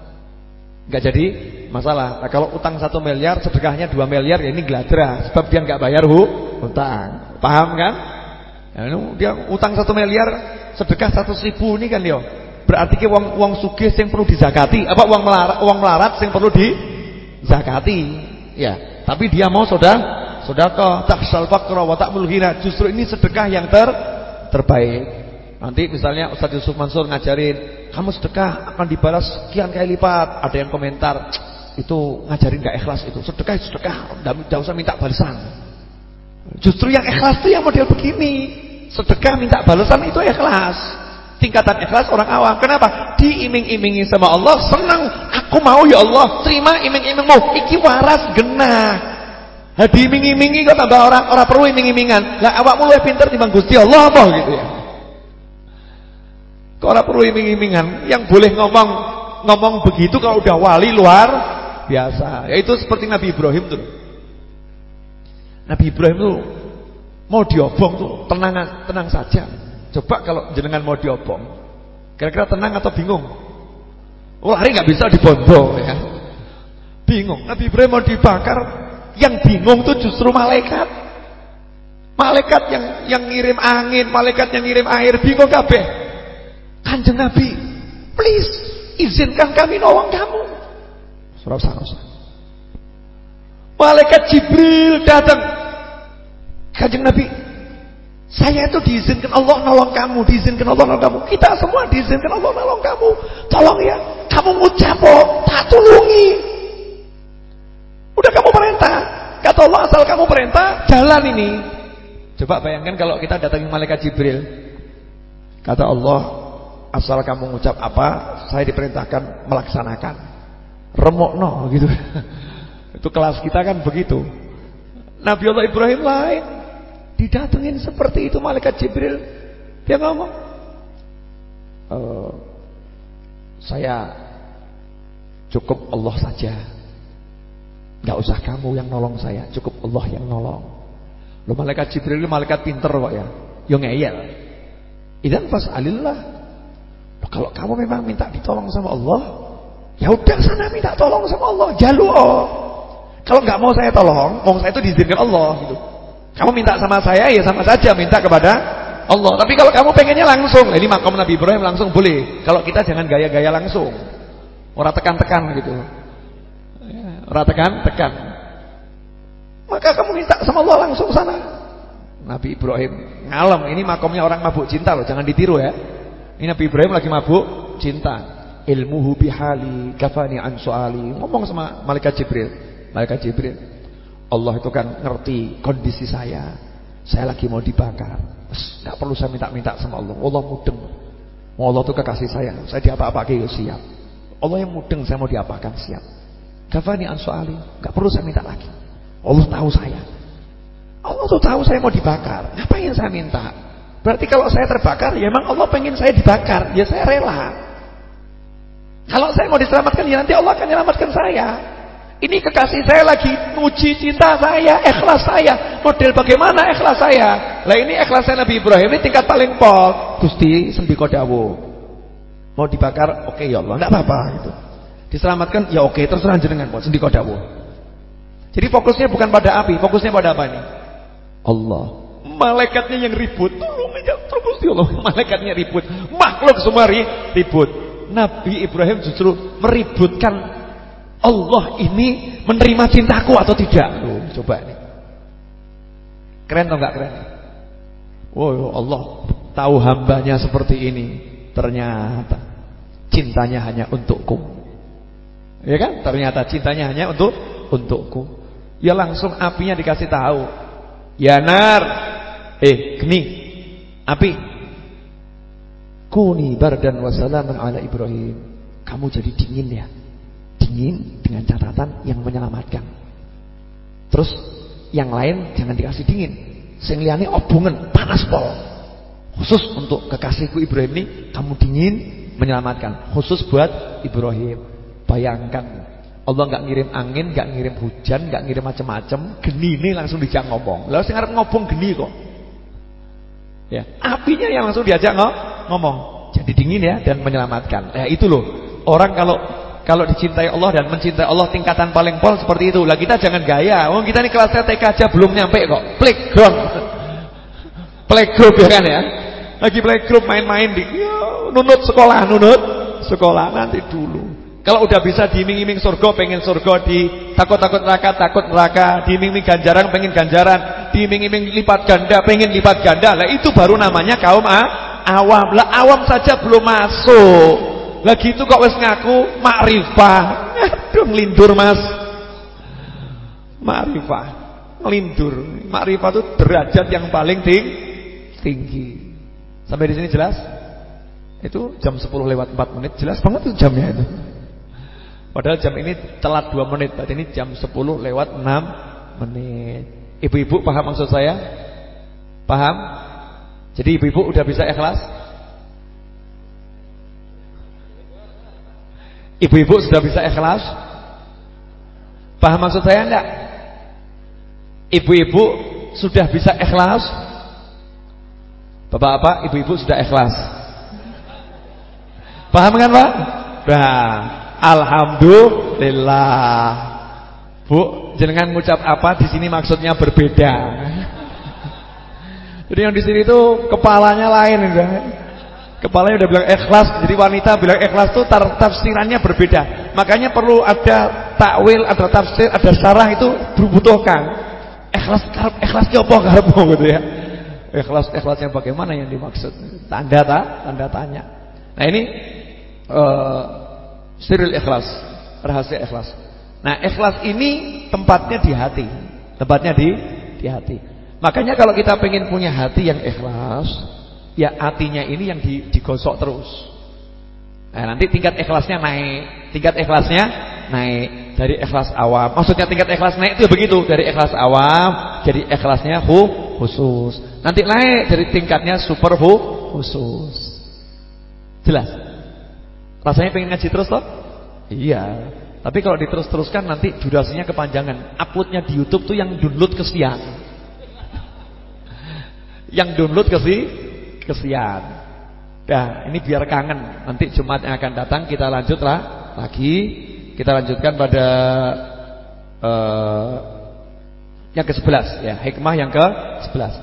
nggak jadi masalah. Nah, kalau utang satu miliar, sedekahnya dua miliar ya ini geladra sebab dia nggak bayar hu utang. Paham kan? Ya, dia utang satu miliar, sedekah seratus ribu ini kan dia. Berarti ke uang uang sugih yang perlu dizakati, apa uang melarat, uang melarat yang perlu dizakati. Ya, tapi dia mau sudah sedekah taksal faqra wa ta'mul ghina. Justru ini sedekah yang ter terbaik. Nanti misalnya Ustaz Yusuf Mansur ngajarin, kamu sedekah akan dibalas sekian kali lipat. Ada yang komentar, itu ngajarin gak ikhlas itu. Sedekah sedekah, tidak usah minta balasan. Justru yang ikhlas itu yang model begini. Sedekah minta balasan itu ikhlas. Tingkatan ikhlas orang awam. Kenapa? Diiming-imingi sama Allah, senang. Aku mau ya Allah, terima iming-imingmu. Iki waras genah. Nah, diiming-imingi kok tambah orang orang perlu iming-imingan. Lah awakmu luwih pinter timbang Gusti Allah apa gitu ya. Ora perlu iming-imingan? Yang boleh ngomong ngomong begitu kalau udah wali luar biasa. Yaitu seperti Nabi Ibrahim tuh. Nabi Ibrahim tuh mau diobong tuh tenang tenang saja. Coba kalau jenengan mau diobong, kira-kira tenang atau bingung? Oh, lari nggak bisa dibondo ya. Bingung. Nabi Ibrahim mau dibakar, yang bingung tuh justru malaikat. Malaikat yang yang ngirim angin, malaikat yang ngirim air, bingung kabeh. Kanjeng Nabi, please izinkan kami nolong kamu. Surah usah, Malaikat Jibril datang. Kanjeng Nabi, saya itu diizinkan Allah nolong kamu, diizinkan Allah nolong kamu. Kita semua diizinkan Allah nolong kamu. Tolong ya, kamu ngucap tak tulungi. Udah kamu perintah. Kata Allah asal kamu perintah, jalan ini. Coba bayangkan kalau kita datangi malaikat Jibril. Kata Allah, asal kamu mengucap apa saya diperintahkan melaksanakan. Remokno gitu. <laughs> Itu kelas kita kan begitu. Nabi Allah Ibrahim lain. Didatengin seperti itu malaikat Jibril. Dia ngomong e, saya cukup Allah saja. Nggak usah kamu yang nolong saya. Cukup Allah yang nolong. Lo malaikat Jibril malaikat pinter kok ya. Yang ngeyel. Idan alillah kalau kamu memang minta ditolong sama Allah, ya udah sana minta tolong sama Allah, jalu oh. Kalau nggak mau saya tolong, mau saya itu diizinkan Allah gitu. Kamu minta sama saya ya sama saja minta kepada Allah. Tapi kalau kamu pengennya langsung, ini makam Nabi Ibrahim langsung boleh. Kalau kita jangan gaya-gaya langsung. Orang tekan-tekan gitu. Orang tekan-tekan. Maka kamu minta sama Allah langsung sana. Nabi Ibrahim ngalem, ini makomnya orang mabuk cinta loh, jangan ditiru ya. Ini Nabi Ibrahim lagi mabuk cinta. Ilmuhu bihali kafani an soali. Ngomong sama malaikat Jibril. Malaikat Jibril. Allah itu kan ngerti kondisi saya. Saya lagi mau dibakar. Enggak perlu saya minta-minta sama Allah. Allah mudeng. Allah itu kekasih saya. Saya diapa-apakan ya siap. Allah yang mudeng saya mau diapakan siap. Kafani an soali. Enggak perlu saya minta lagi. Allah tahu saya. Allah tuh tahu saya mau dibakar. Ngapain saya minta? Berarti kalau saya terbakar, ya memang Allah pengen saya dibakar, ya saya rela. Kalau saya mau diselamatkan, ya nanti Allah akan menyelamatkan saya. Ini kekasih saya lagi uji cinta saya, ikhlas saya. Model bagaimana ikhlas saya? Lah ini ikhlas saya Nabi Ibrahim ini tingkat paling pol. Gusti sembiko dawo. Mau dibakar, oke okay, ya Allah, enggak apa-apa gitu. Diselamatkan, ya oke, okay, terserah jenengan mau sembiko dawo. Jadi fokusnya bukan pada api, fokusnya pada apa ini? Allah. Malaikatnya yang ribut. Ya ya Allah, malaikatnya ribut. Makhluk semua ribut. Nabi Ibrahim justru meributkan Allah ini menerima cintaku atau tidak. Loh, coba ini. Keren atau enggak keren? Oh Allah tahu hambanya seperti ini. Ternyata cintanya hanya untukku. Ya kan? Ternyata cintanya hanya untuk untukku. Ya langsung apinya dikasih tahu. Ya nar, eh geni Api. Kuni bardan wa salaman ala Ibrahim. Kamu jadi dingin ya. Dingin dengan catatan yang menyelamatkan. Terus Yang lain jangan dikasih dingin. Sing obongan panas pol. Khusus untuk kekasihku Ibrahim ini Kamu dingin menyelamatkan. Khusus buat Ibrahim. Bayangkan Allah nggak ngirim angin, nggak ngirim hujan, nggak ngirim macam-macam, geni ini langsung dijak ngomong. Lalu sing arep ngobong geni kok. Ya, apinya yang langsung diajak ngomong. Jadi dingin ya dan menyelamatkan. Ya itu loh. Orang kalau kalau dicintai Allah dan mencintai Allah tingkatan paling pol seperti itu. Lah kita jangan gaya. Oh kita ini kelas TK aja belum nyampe kok. Playground. <laughs> Playgroup ya kan ya. Lagi playgroup main-main di ya, nunut sekolah, nunut sekolah nanti dulu. Kalau udah bisa diiming-iming surga, pengen surga, di takut-takut neraka, takut neraka, diiming-iming ganjaran, pengen ganjaran, diiming-iming lipat ganda, pengen lipat ganda. Lah itu baru namanya kaum ah, Awam. Lah awam saja belum masuk. Lah gitu kok wis ngaku makrifah. Aduh lindur Mas. Makrifah. Lindur. Makrifah itu derajat yang paling ting tinggi. Sampai di sini jelas? Itu jam 10 lewat 4 menit jelas banget tuh jamnya itu. Padahal jam ini telat 2 menit, berarti ini jam 10 lewat 6 menit. Ibu-ibu paham maksud saya? Paham? Jadi ibu-ibu udah bisa ikhlas? Ibu-ibu sudah bisa ikhlas? Paham maksud saya enggak? Ibu-ibu sudah bisa ikhlas? Bapak-bapak, ibu-ibu sudah ikhlas? Paham kan Pak? Nah, Alhamdulillah. Bu, jenengan ngucap apa di sini maksudnya berbeda. Jadi yang di sini itu kepalanya lain udah. Kepalanya udah bilang ikhlas, jadi wanita bilang ikhlas tuh tafsirannya berbeda. Makanya perlu ada takwil, ada tafsir, ada syarah itu dibutuhkan. Ikhlas karep ikhlas ki apa karepmu gitu ya. Ikhlas ikhlasnya bagaimana yang dimaksud? Tanda tak? Tanda tanya. Nah, ini uh, siril ikhlas, rahasia ikhlas. Nah, ikhlas ini tempatnya di hati. Tempatnya di di hati. Makanya kalau kita pengen punya hati yang ikhlas, ya hatinya ini yang digosok terus. Nah, nanti tingkat ikhlasnya naik, tingkat ikhlasnya naik dari ikhlas awam. Maksudnya tingkat ikhlas naik itu begitu, dari ikhlas awam jadi ikhlasnya hu, khusus. Nanti naik dari tingkatnya super hu, khusus. Jelas? Rasanya pengen ngaji terus toh? Iya. Tapi kalau diterus-teruskan nanti durasinya kepanjangan. Uploadnya di YouTube tuh yang download kesian. yang download kesi kesian. Nah, ini biar kangen. Nanti Jumat yang akan datang kita lanjutlah lagi. Kita lanjutkan pada uh, yang ke-11 ya, hikmah yang ke-11.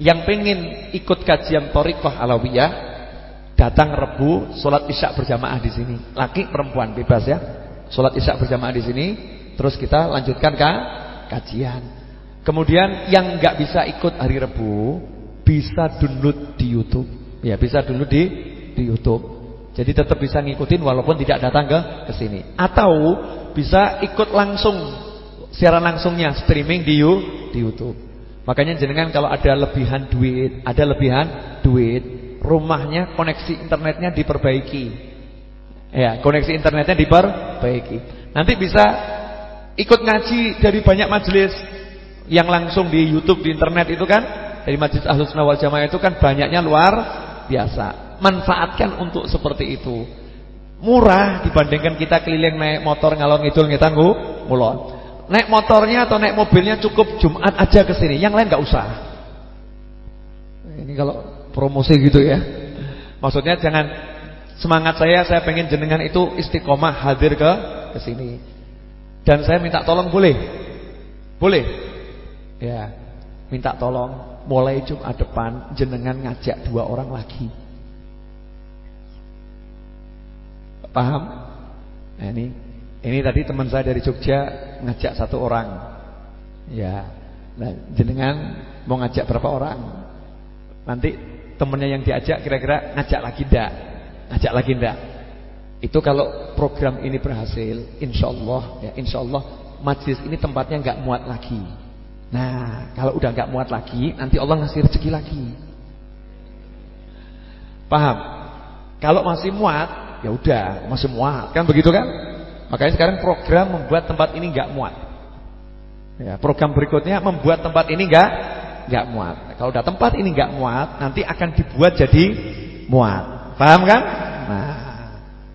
Yang pengen ikut kajian Thariqah Alawiyah datang Rebu salat Isya berjamaah di sini. Laki perempuan bebas ya. Salat Isya berjamaah di sini, terus kita lanjutkan ke kajian. Kemudian yang nggak bisa ikut hari Rebu bisa download di YouTube. Ya, bisa dulu di di YouTube. Jadi tetap bisa ngikutin walaupun tidak datang ke ke sini. Atau bisa ikut langsung siaran langsungnya streaming di di YouTube. Makanya jenengan kalau ada lebihan duit, ada lebihan duit, rumahnya koneksi internetnya diperbaiki. Ya, koneksi internetnya diperbaiki. Nanti bisa ikut ngaji dari banyak majelis yang langsung di YouTube di internet itu kan dari Majlis Ahlus Sunnah wal Jamaah itu kan banyaknya luar biasa. Manfaatkan untuk seperti itu. Murah dibandingkan kita keliling naik motor ngalor ngidul ngitanggu mulon. Naik motornya atau naik mobilnya cukup Jumat aja ke sini, yang lain nggak usah. Ini kalau promosi gitu ya. Maksudnya jangan semangat saya saya pengen jenengan itu istiqomah hadir ke ke sini. Dan saya minta tolong boleh? Boleh? Ya, minta tolong mulai Jumat depan jenengan ngajak dua orang lagi. Paham? Nah, ini ini tadi teman saya dari Jogja ngajak satu orang. Ya. Nah, jenengan mau ngajak berapa orang? Nanti temennya yang diajak kira-kira ngajak lagi ndak? Ngajak lagi ndak? Itu kalau program ini berhasil, insyaallah ya insyaallah majlis ini tempatnya nggak muat lagi. Nah, kalau udah nggak muat lagi, nanti Allah ngasih rezeki lagi. Paham? Kalau masih muat, ya udah, masih muat, kan begitu kan? Makanya sekarang program membuat tempat ini nggak muat. Ya, program berikutnya membuat tempat ini nggak nggak muat. Kalau udah tempat ini nggak muat, nanti akan dibuat jadi muat. Paham kan? Nah,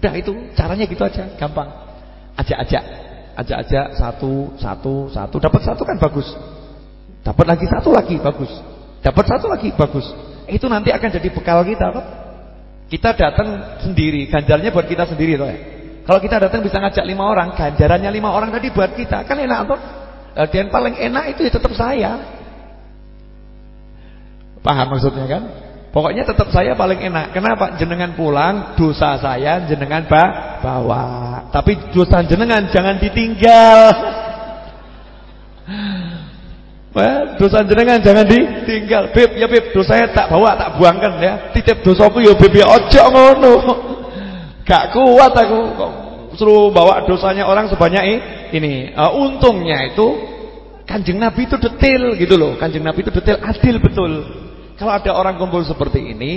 udah itu caranya gitu aja, gampang. Ajak-ajak, ajak-ajak satu, satu, satu, dapat satu kan bagus. Dapat lagi satu lagi bagus. Dapat satu lagi bagus. Itu nanti akan jadi bekal kita kok. Kita datang sendiri, ganjarnya buat kita sendiri loh ya. Kalau kita datang bisa ngajak lima orang, ganjarannya lima orang tadi buat kita. Kan enak toh? Dan paling enak itu ya tetap saya. Paham maksudnya kan? Pokoknya tetap saya paling enak. Kenapa? Jenengan pulang, dosa saya jenengan bawa. Tapi dosa jenengan jangan ditinggal. <laughs> dosa jenengan jangan ditinggal. Beb, ya beb, dosanya tak bawa, tak buangkan ya. Titip dosaku ya beb, ya ojo ngono. <laughs> Gak kuat aku kok suruh bawa dosanya orang sebanyak ini. Uh, untungnya itu Kanjeng Nabi itu detail gitu loh. Kanjeng Nabi itu detail, adil betul. Kalau ada orang kumpul seperti ini,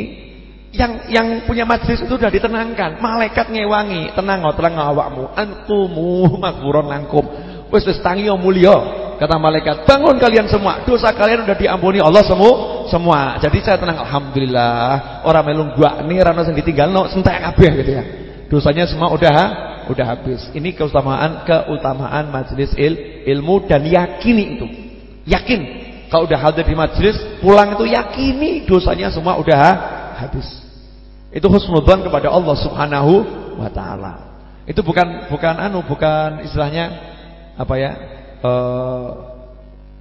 yang yang punya majlis itu sudah ditenangkan. Malaikat ngewangi, tenang oh, tenang awakmu. Antumu makfuron langkum. Wis wis tangi mulya. Kata malaikat, bangun kalian semua. Dosa kalian sudah diampuni Allah semua. Semua. Jadi saya tenang alhamdulillah. Orang melung gua ini rano sing ditinggalno sentek kabeh gitu ya. Dosanya semua udah udah habis. Ini keutamaan keutamaan majelis il, ilmu dan yakini itu. Yakin. Kalau udah hadir di majelis, pulang itu yakini dosanya semua udah habis. Itu husnudzan kepada Allah Subhanahu wa taala. Itu bukan bukan anu, bukan istilahnya apa ya? E,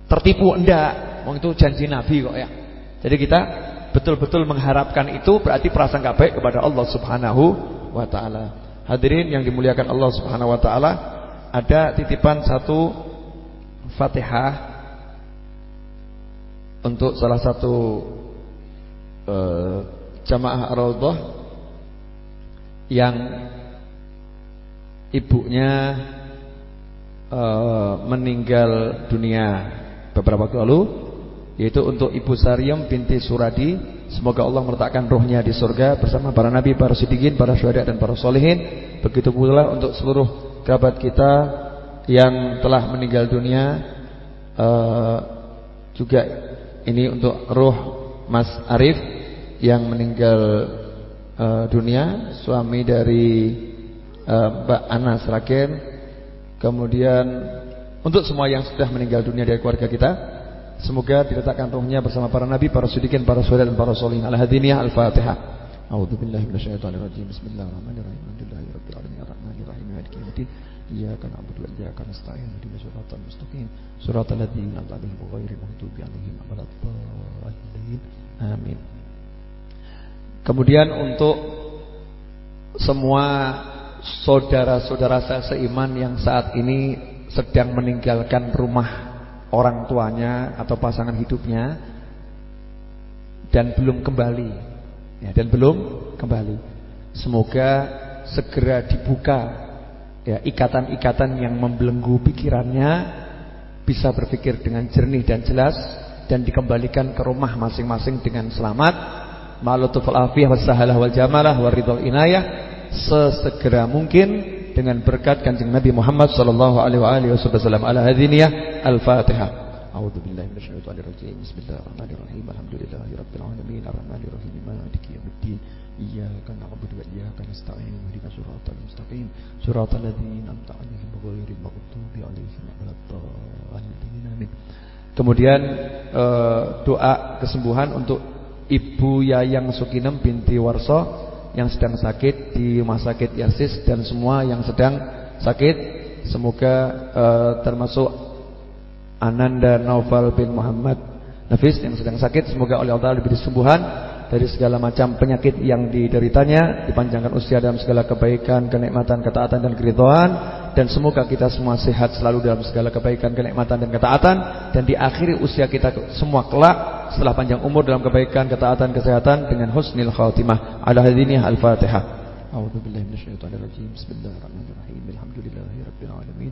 tertipu enggak. Wong itu janji Nabi kok ya. Jadi kita betul-betul mengharapkan itu berarti perasaan baik kepada Allah Subhanahu wa taala. Hadirin yang dimuliakan Allah Subhanahu wa taala, ada titipan satu Fatihah untuk salah satu uh, jamaah Raudhah yang ibunya uh, meninggal dunia beberapa waktu lalu yaitu untuk Ibu Saryam binti Suradi. Semoga Allah meletakkan rohnya di surga bersama para nabi, para siddiqin, para syuhada dan para solehin begitu pula untuk seluruh kerabat kita yang telah meninggal dunia uh, juga ini untuk roh Mas Arif yang meninggal uh, dunia, suami dari uh, Mbak Anas Raken. Kemudian untuk semua yang sudah meninggal dunia dari keluarga kita, semoga diletakkan rohnya bersama para nabi, para sudikin, para saudara dan para solihin. Al-Hadiniyah Al-Fatihah. A'udzu billahi minasyaitonir rajim. Bismillahirrahmanirrahim. Alhamdulillahirabbil alamin arrahmanir rahim maliki yaumiddin. Iyyaka na'budu wa iyyaka nasta'in. Ihdinas siratal mustaqim. Siratal ladzina an'amta 'alaihim ghairil maghdubi 'alaihim waladdallin. Amin. Kemudian untuk semua saudara-saudara saya seiman yang saat ini sedang meninggalkan rumah orang tuanya atau pasangan hidupnya dan belum kembali ya dan belum kembali. Semoga segera dibuka ya ikatan-ikatan yang membelenggu pikirannya bisa berpikir dengan jernih dan jelas dan dikembalikan ke rumah masing-masing dengan selamat ma'lutuful afiyah wassahalah wal jamalah waridul inayah sesegera mungkin dengan berkat kanjeng Nabi Muhammad sallallahu alaihi wasallam ala hadiniyah al-Fatihah A'udzu billahi rajim. Bismillahirrahmanirrahim. Alhamdulillahirabbil alamin arrahmanir rahim maliki yaumiddin. Iyyaka na'budu wa iyyaka nasta'in. Ihdinas siratal mustaqim. Siratal ladzina an'amta 'alaihim ghairil maghdubi 'alaihim waladdallin. Amin. Kemudian uh, doa kesembuhan untuk Ibu Yayang Sukinem binti Warso yang sedang sakit di rumah sakit Yasis dan semua yang sedang sakit semoga uh, termasuk Ananda Naufal bin Muhammad Nafis yang sedang sakit semoga oleh Allah diberi kesembuhan dari segala macam penyakit yang dideritanya dipanjangkan usia dalam segala kebaikan kenikmatan ketaatan dan keridhaan dan semoga kita semua sehat selalu dalam segala kebaikan, kenikmatan dan ketaatan dan di akhir usia kita semua kelak setelah panjang umur dalam kebaikan, ketaatan, kesehatan dengan husnul khatimah. Ala hadhihi al-Fatihah. A'udzu billahi minasyaitonir rajim. Bismillahirrahmanirrahim. Alhamdulillahirabbil alamin.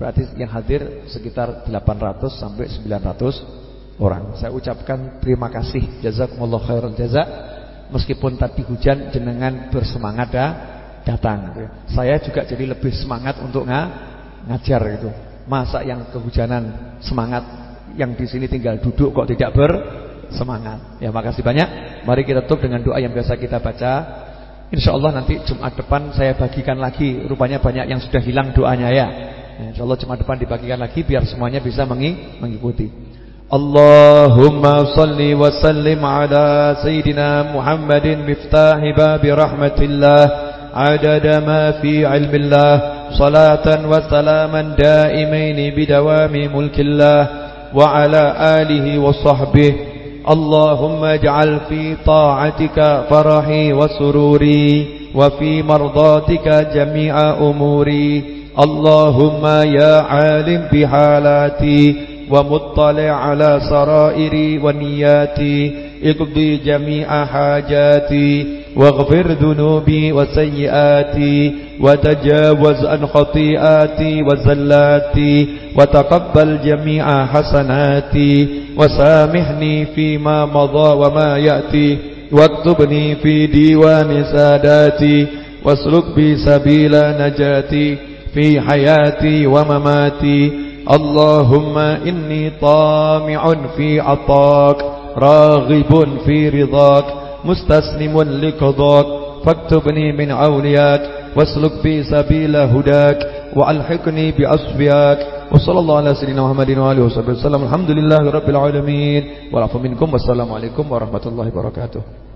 Berarti yang hadir sekitar 800 sampai 900 orang Saya ucapkan terima kasih Jazakumullah khairan jazak Meskipun tadi hujan jenengan bersemangat datang Saya juga jadi lebih semangat untuk nggak ngajar itu. Masa yang kehujanan semangat yang di sini tinggal duduk kok tidak bersemangat. Ya makasih banyak. Mari kita tutup dengan doa yang biasa kita baca. Insya Allah nanti Jumat depan saya bagikan lagi. Rupanya banyak yang sudah hilang doanya ya. ya insya Allah Jumat depan dibagikan lagi biar semuanya bisa mengikuti. اللهم صل وسلم على سيدنا محمد مفتاح باب رحمة الله عدد ما في علم الله صلاة وسلاما دائمين بدوام ملك الله وعلى آله وصحبه اللهم اجعل في طاعتك فرحي وسروري وفي مرضاتك جميع أموري اللهم يا عالم بحالاتي ومطلع على سرائري ونياتي اقضي جميع حاجاتي واغفر ذنوبي وسيئاتي وتجاوز عن خطيئاتي وزلاتي وتقبل جميع حسناتي وسامحني فيما مضى وما يأتي واكتبني في ديوان ساداتي واسلك بي سبيل نجاتي. في حياتي ومماتي. اللهم إني طامع في عطاك راغب في رضاك مستسلم لقضاك. فاكتبني من عولياك واسلك بي سبيل هداك وألحقني بأصفياك. وصلى الله على سيدنا محمد وآله وصحبه وسلم. الحمد لله رب العالمين. والعفو منكم والسلام عليكم ورحمة الله وبركاته.